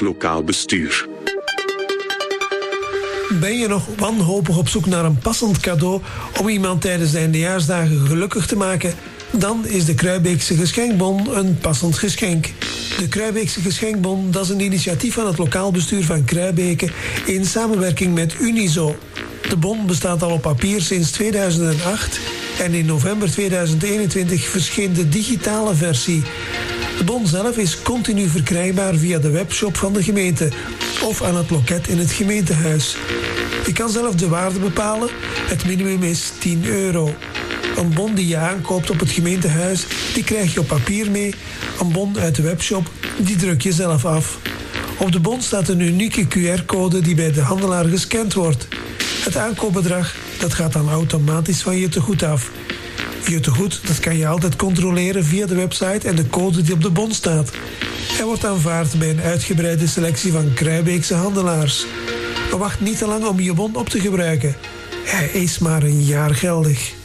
Lokaal bestuur.
Ben je nog wanhopig op zoek naar een passend cadeau om iemand tijdens de eindejaarsdagen gelukkig te maken? Dan is de Kruibeekse Geschenkbon een passend geschenk. De Kruibeekse Geschenkbon dat is een initiatief van het lokaal bestuur van Kruibeke in samenwerking met Unizo. De bon bestaat al op papier sinds 2008 en in november 2021 verscheen de digitale versie. Bon zelf is continu verkrijgbaar via de webshop van de gemeente of aan het loket in het gemeentehuis. Je kan zelf de waarde bepalen. Het minimum is 10 euro. Een bon die je aankoopt op het gemeentehuis, die krijg je op papier mee. Een bon uit de webshop, die druk je zelf af. Op de bon staat een unieke QR-code die bij de handelaar gescand wordt. Het aankoopbedrag dat gaat dan automatisch van je tegoed af. Je tegoed dat kan je altijd controleren via de website en de code die op de bon staat. Hij wordt aanvaard bij een uitgebreide selectie van Kruibeekse handelaars. Wacht niet te lang om je bon op te gebruiken. Hij is maar een jaar geldig.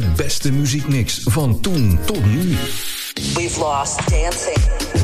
de beste muziekmix van toen tot nu.
Dancing.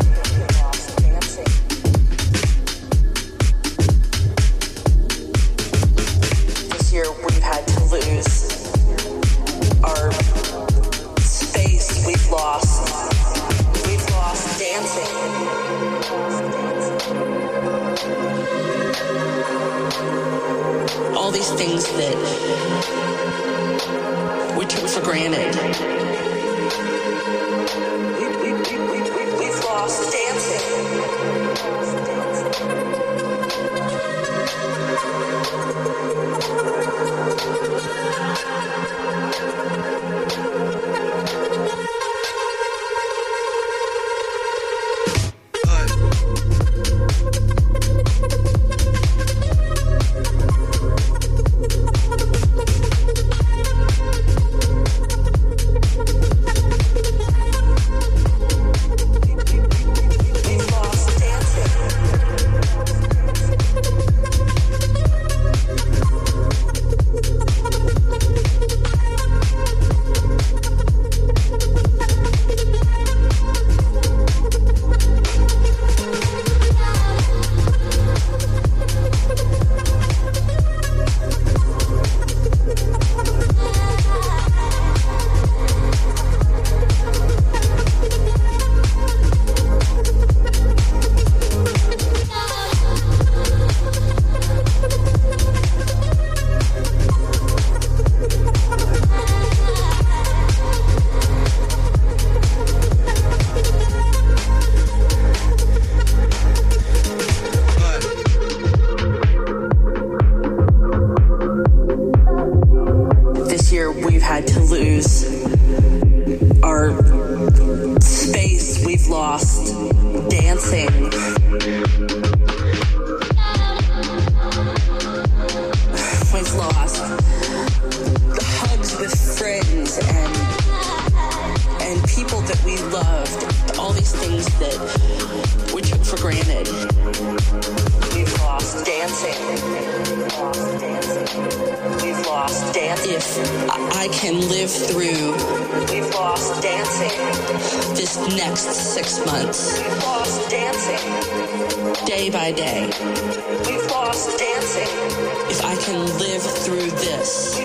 this?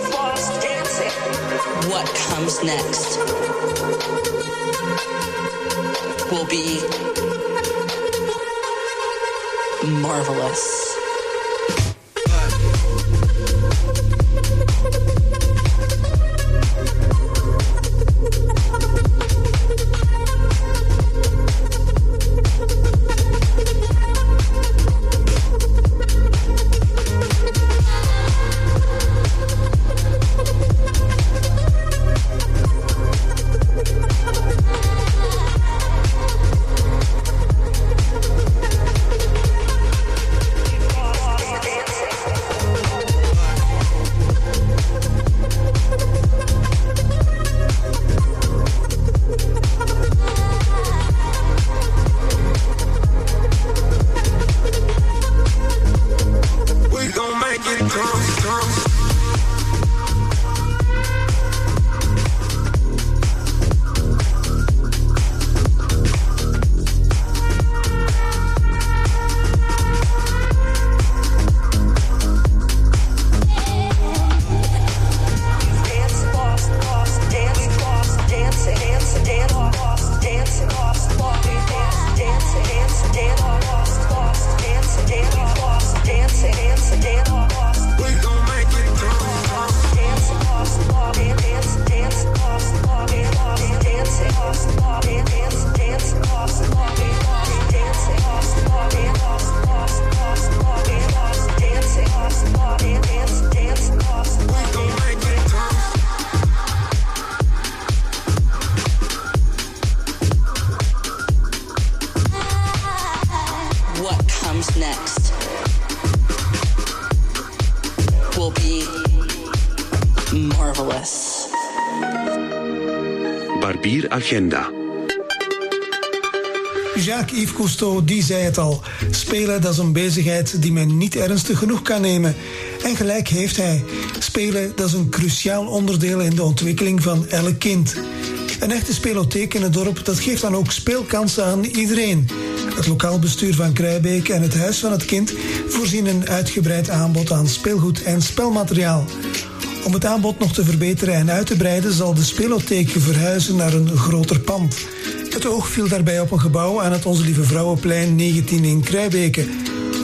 What comes next will be marvelous.
zei het al, spelen dat is een bezigheid die men niet ernstig genoeg kan nemen. En gelijk heeft hij. Spelen dat is een cruciaal onderdeel in de ontwikkeling van elk kind. Een echte spelotheek in het dorp, dat geeft dan ook speelkansen aan iedereen. Het lokaal bestuur van Kruibeek en het Huis van het Kind voorzien een uitgebreid aanbod aan speelgoed en spelmateriaal. Om het aanbod nog te verbeteren en uit te breiden, zal de spelotheek verhuizen naar een groter pand. Het oog viel daarbij op een gebouw aan het Onze Lieve Vrouwenplein 19 in Kruibeke.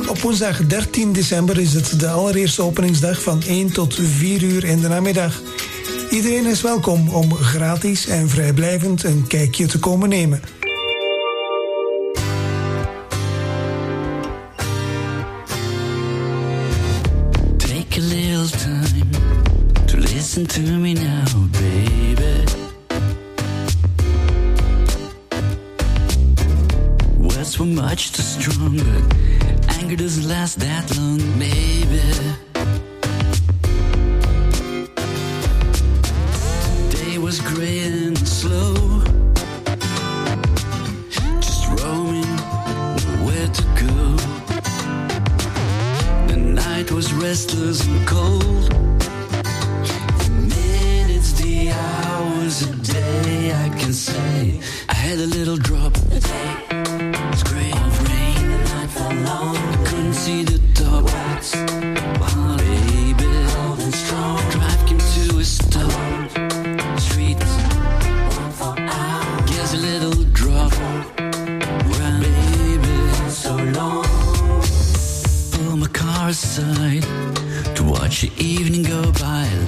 Op woensdag 13 december is het de allereerste openingsdag van 1 tot 4 uur in de namiddag. Iedereen is welkom om gratis en vrijblijvend een kijkje te komen nemen.
to watch the evening go by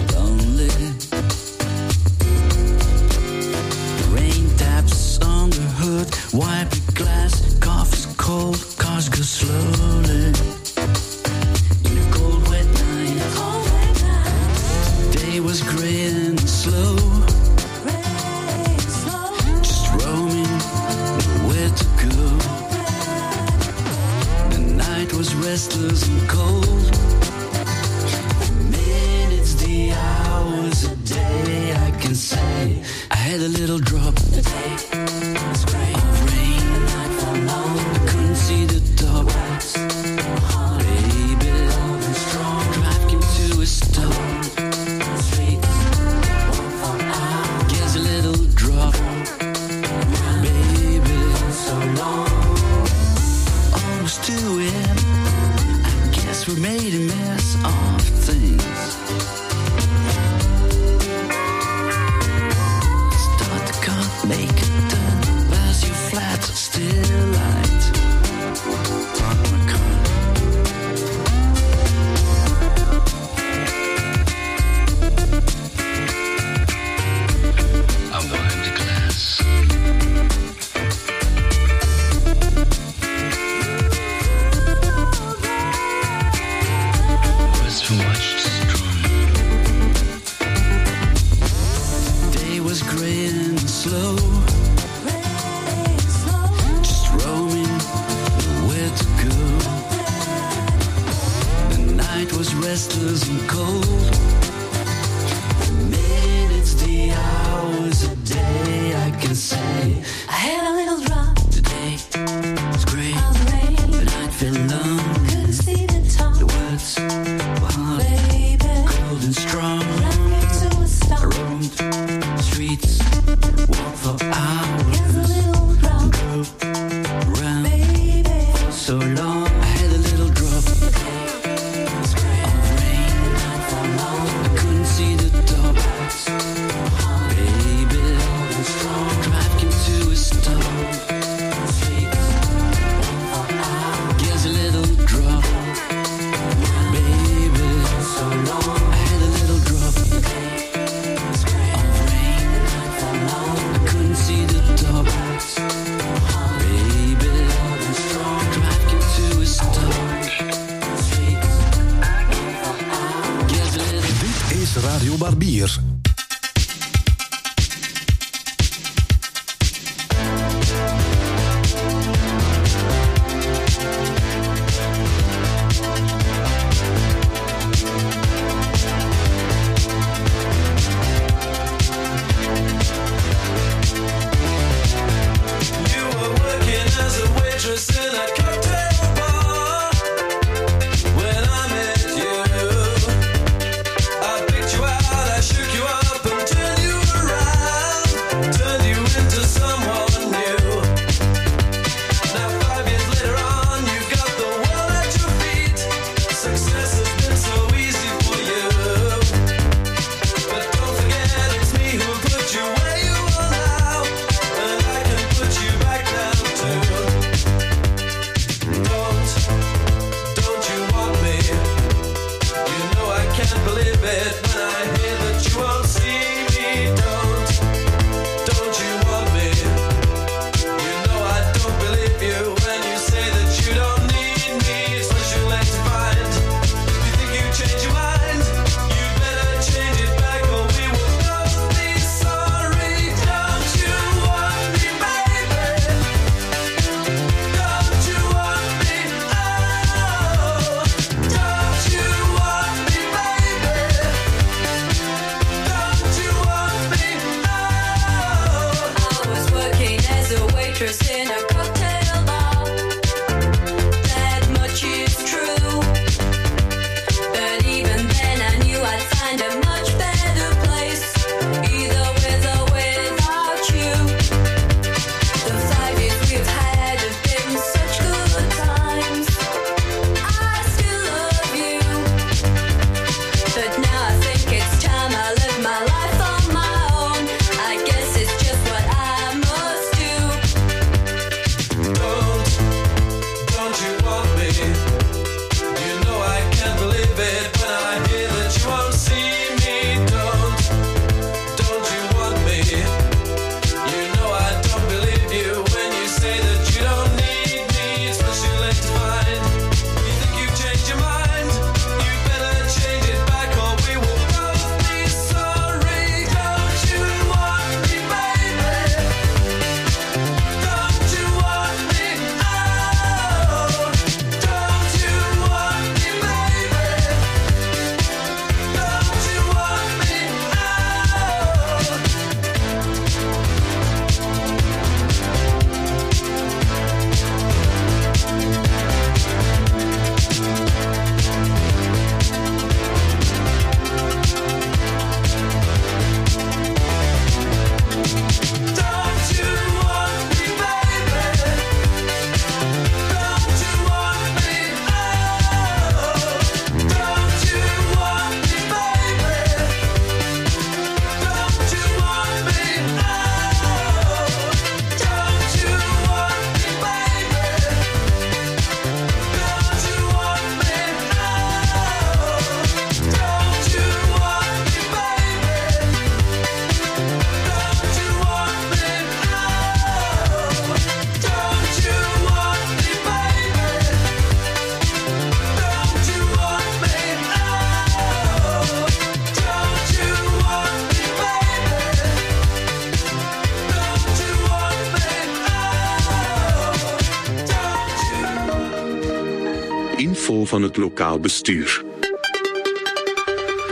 lokaal bestuur.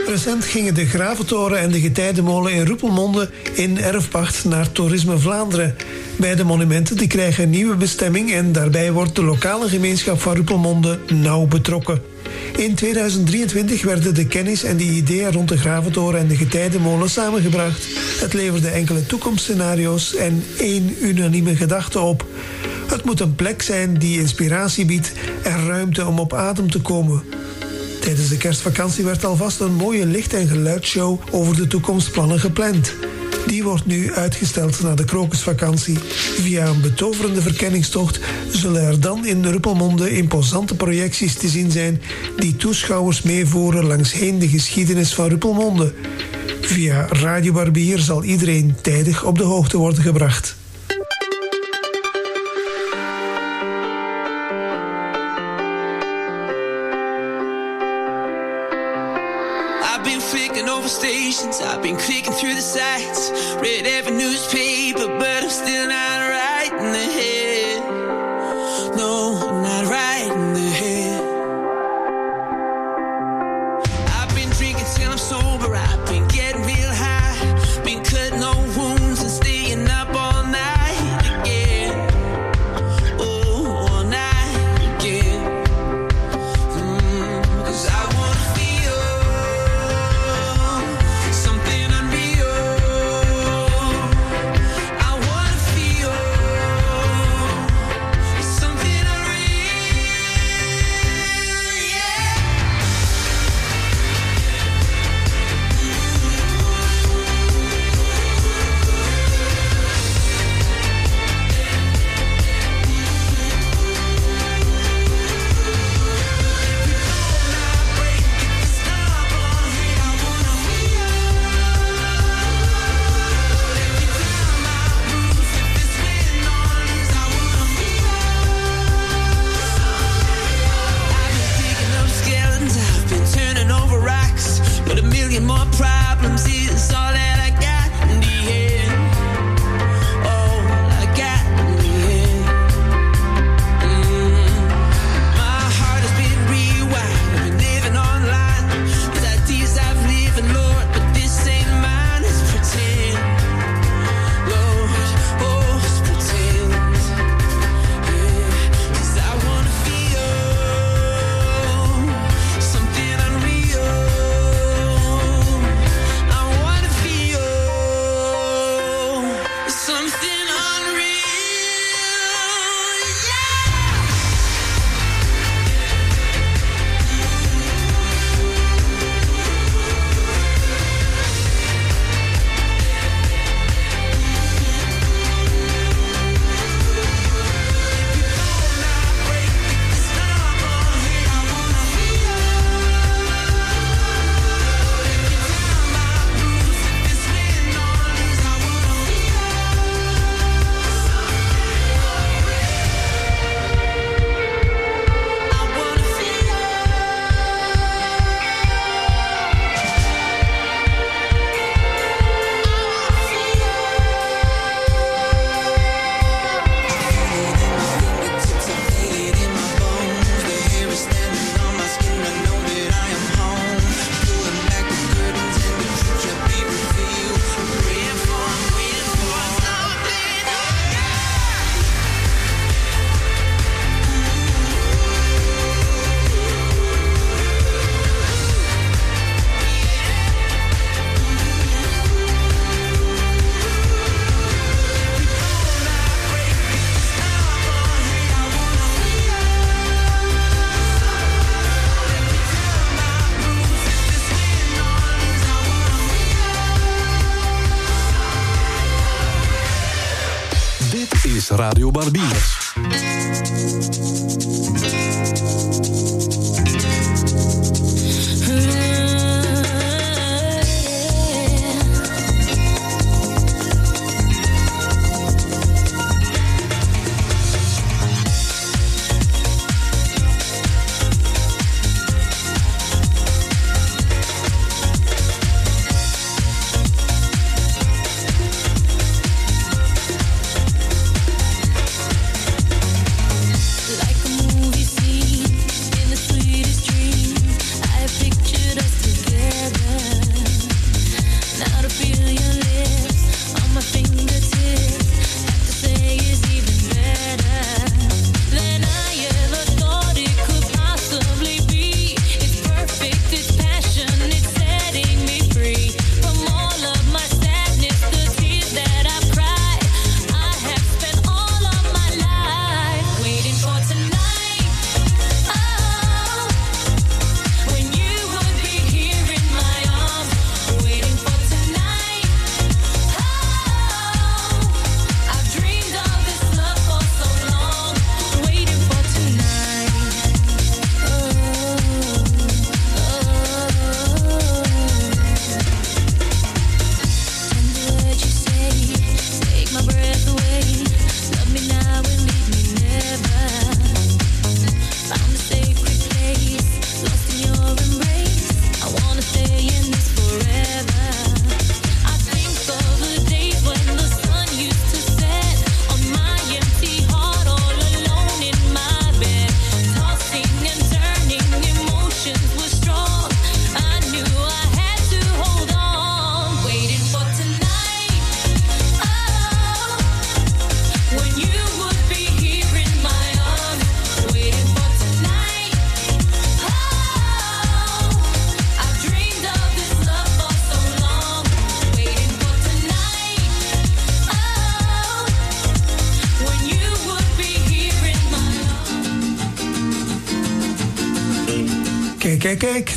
Recent gingen de Graventoren en de Getijdenmolen in Roepelmonde in erfpacht naar Toerisme Vlaanderen. Beide monumenten die krijgen een nieuwe bestemming en daarbij wordt de lokale gemeenschap van Roepelmonde nauw betrokken. In 2023 werden de kennis en de ideeën rond de Graventoren en de Getijdenmolen samengebracht. Het leverde enkele toekomstscenario's en één unanieme gedachte op. Het moet een plek zijn die inspiratie biedt en ruimte om op adem te komen. Tijdens de kerstvakantie werd alvast een mooie licht- en geluidsshow over de toekomstplannen gepland. Die wordt nu uitgesteld naar de krokusvakantie. Via een betoverende verkenningstocht zullen er dan in Ruppelmonde imposante projecties te zien zijn die toeschouwers meevoeren langsheen de geschiedenis van Ruppelmonde. Via Radio Barbier zal iedereen tijdig op de hoogte worden gebracht.
I've been clicking through the sites, read every newspaper, but I'm still not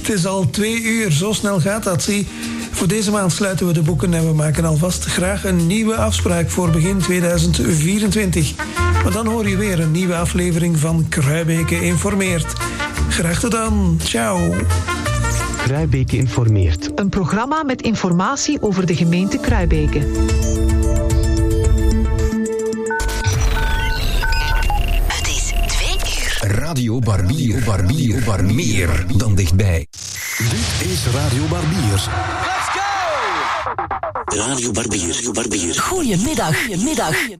Het is al twee uur, zo snel gaat dat, zie. Voor deze maand sluiten we de boeken en we maken alvast graag een nieuwe afspraak voor begin 2024. Maar dan hoor je weer een nieuwe aflevering van Kruibeken informeert. Graag tot dan, ciao.
Kruibeken informeert. Een programma met informatie over de gemeente Kruibeke.
Radio Barbier, Barbier, Barbier, dan dichtbij
is Radio Barbiers. Let's go!
Radio Barbier, Radio Barbier.
Goedemiddag, goedemiddag.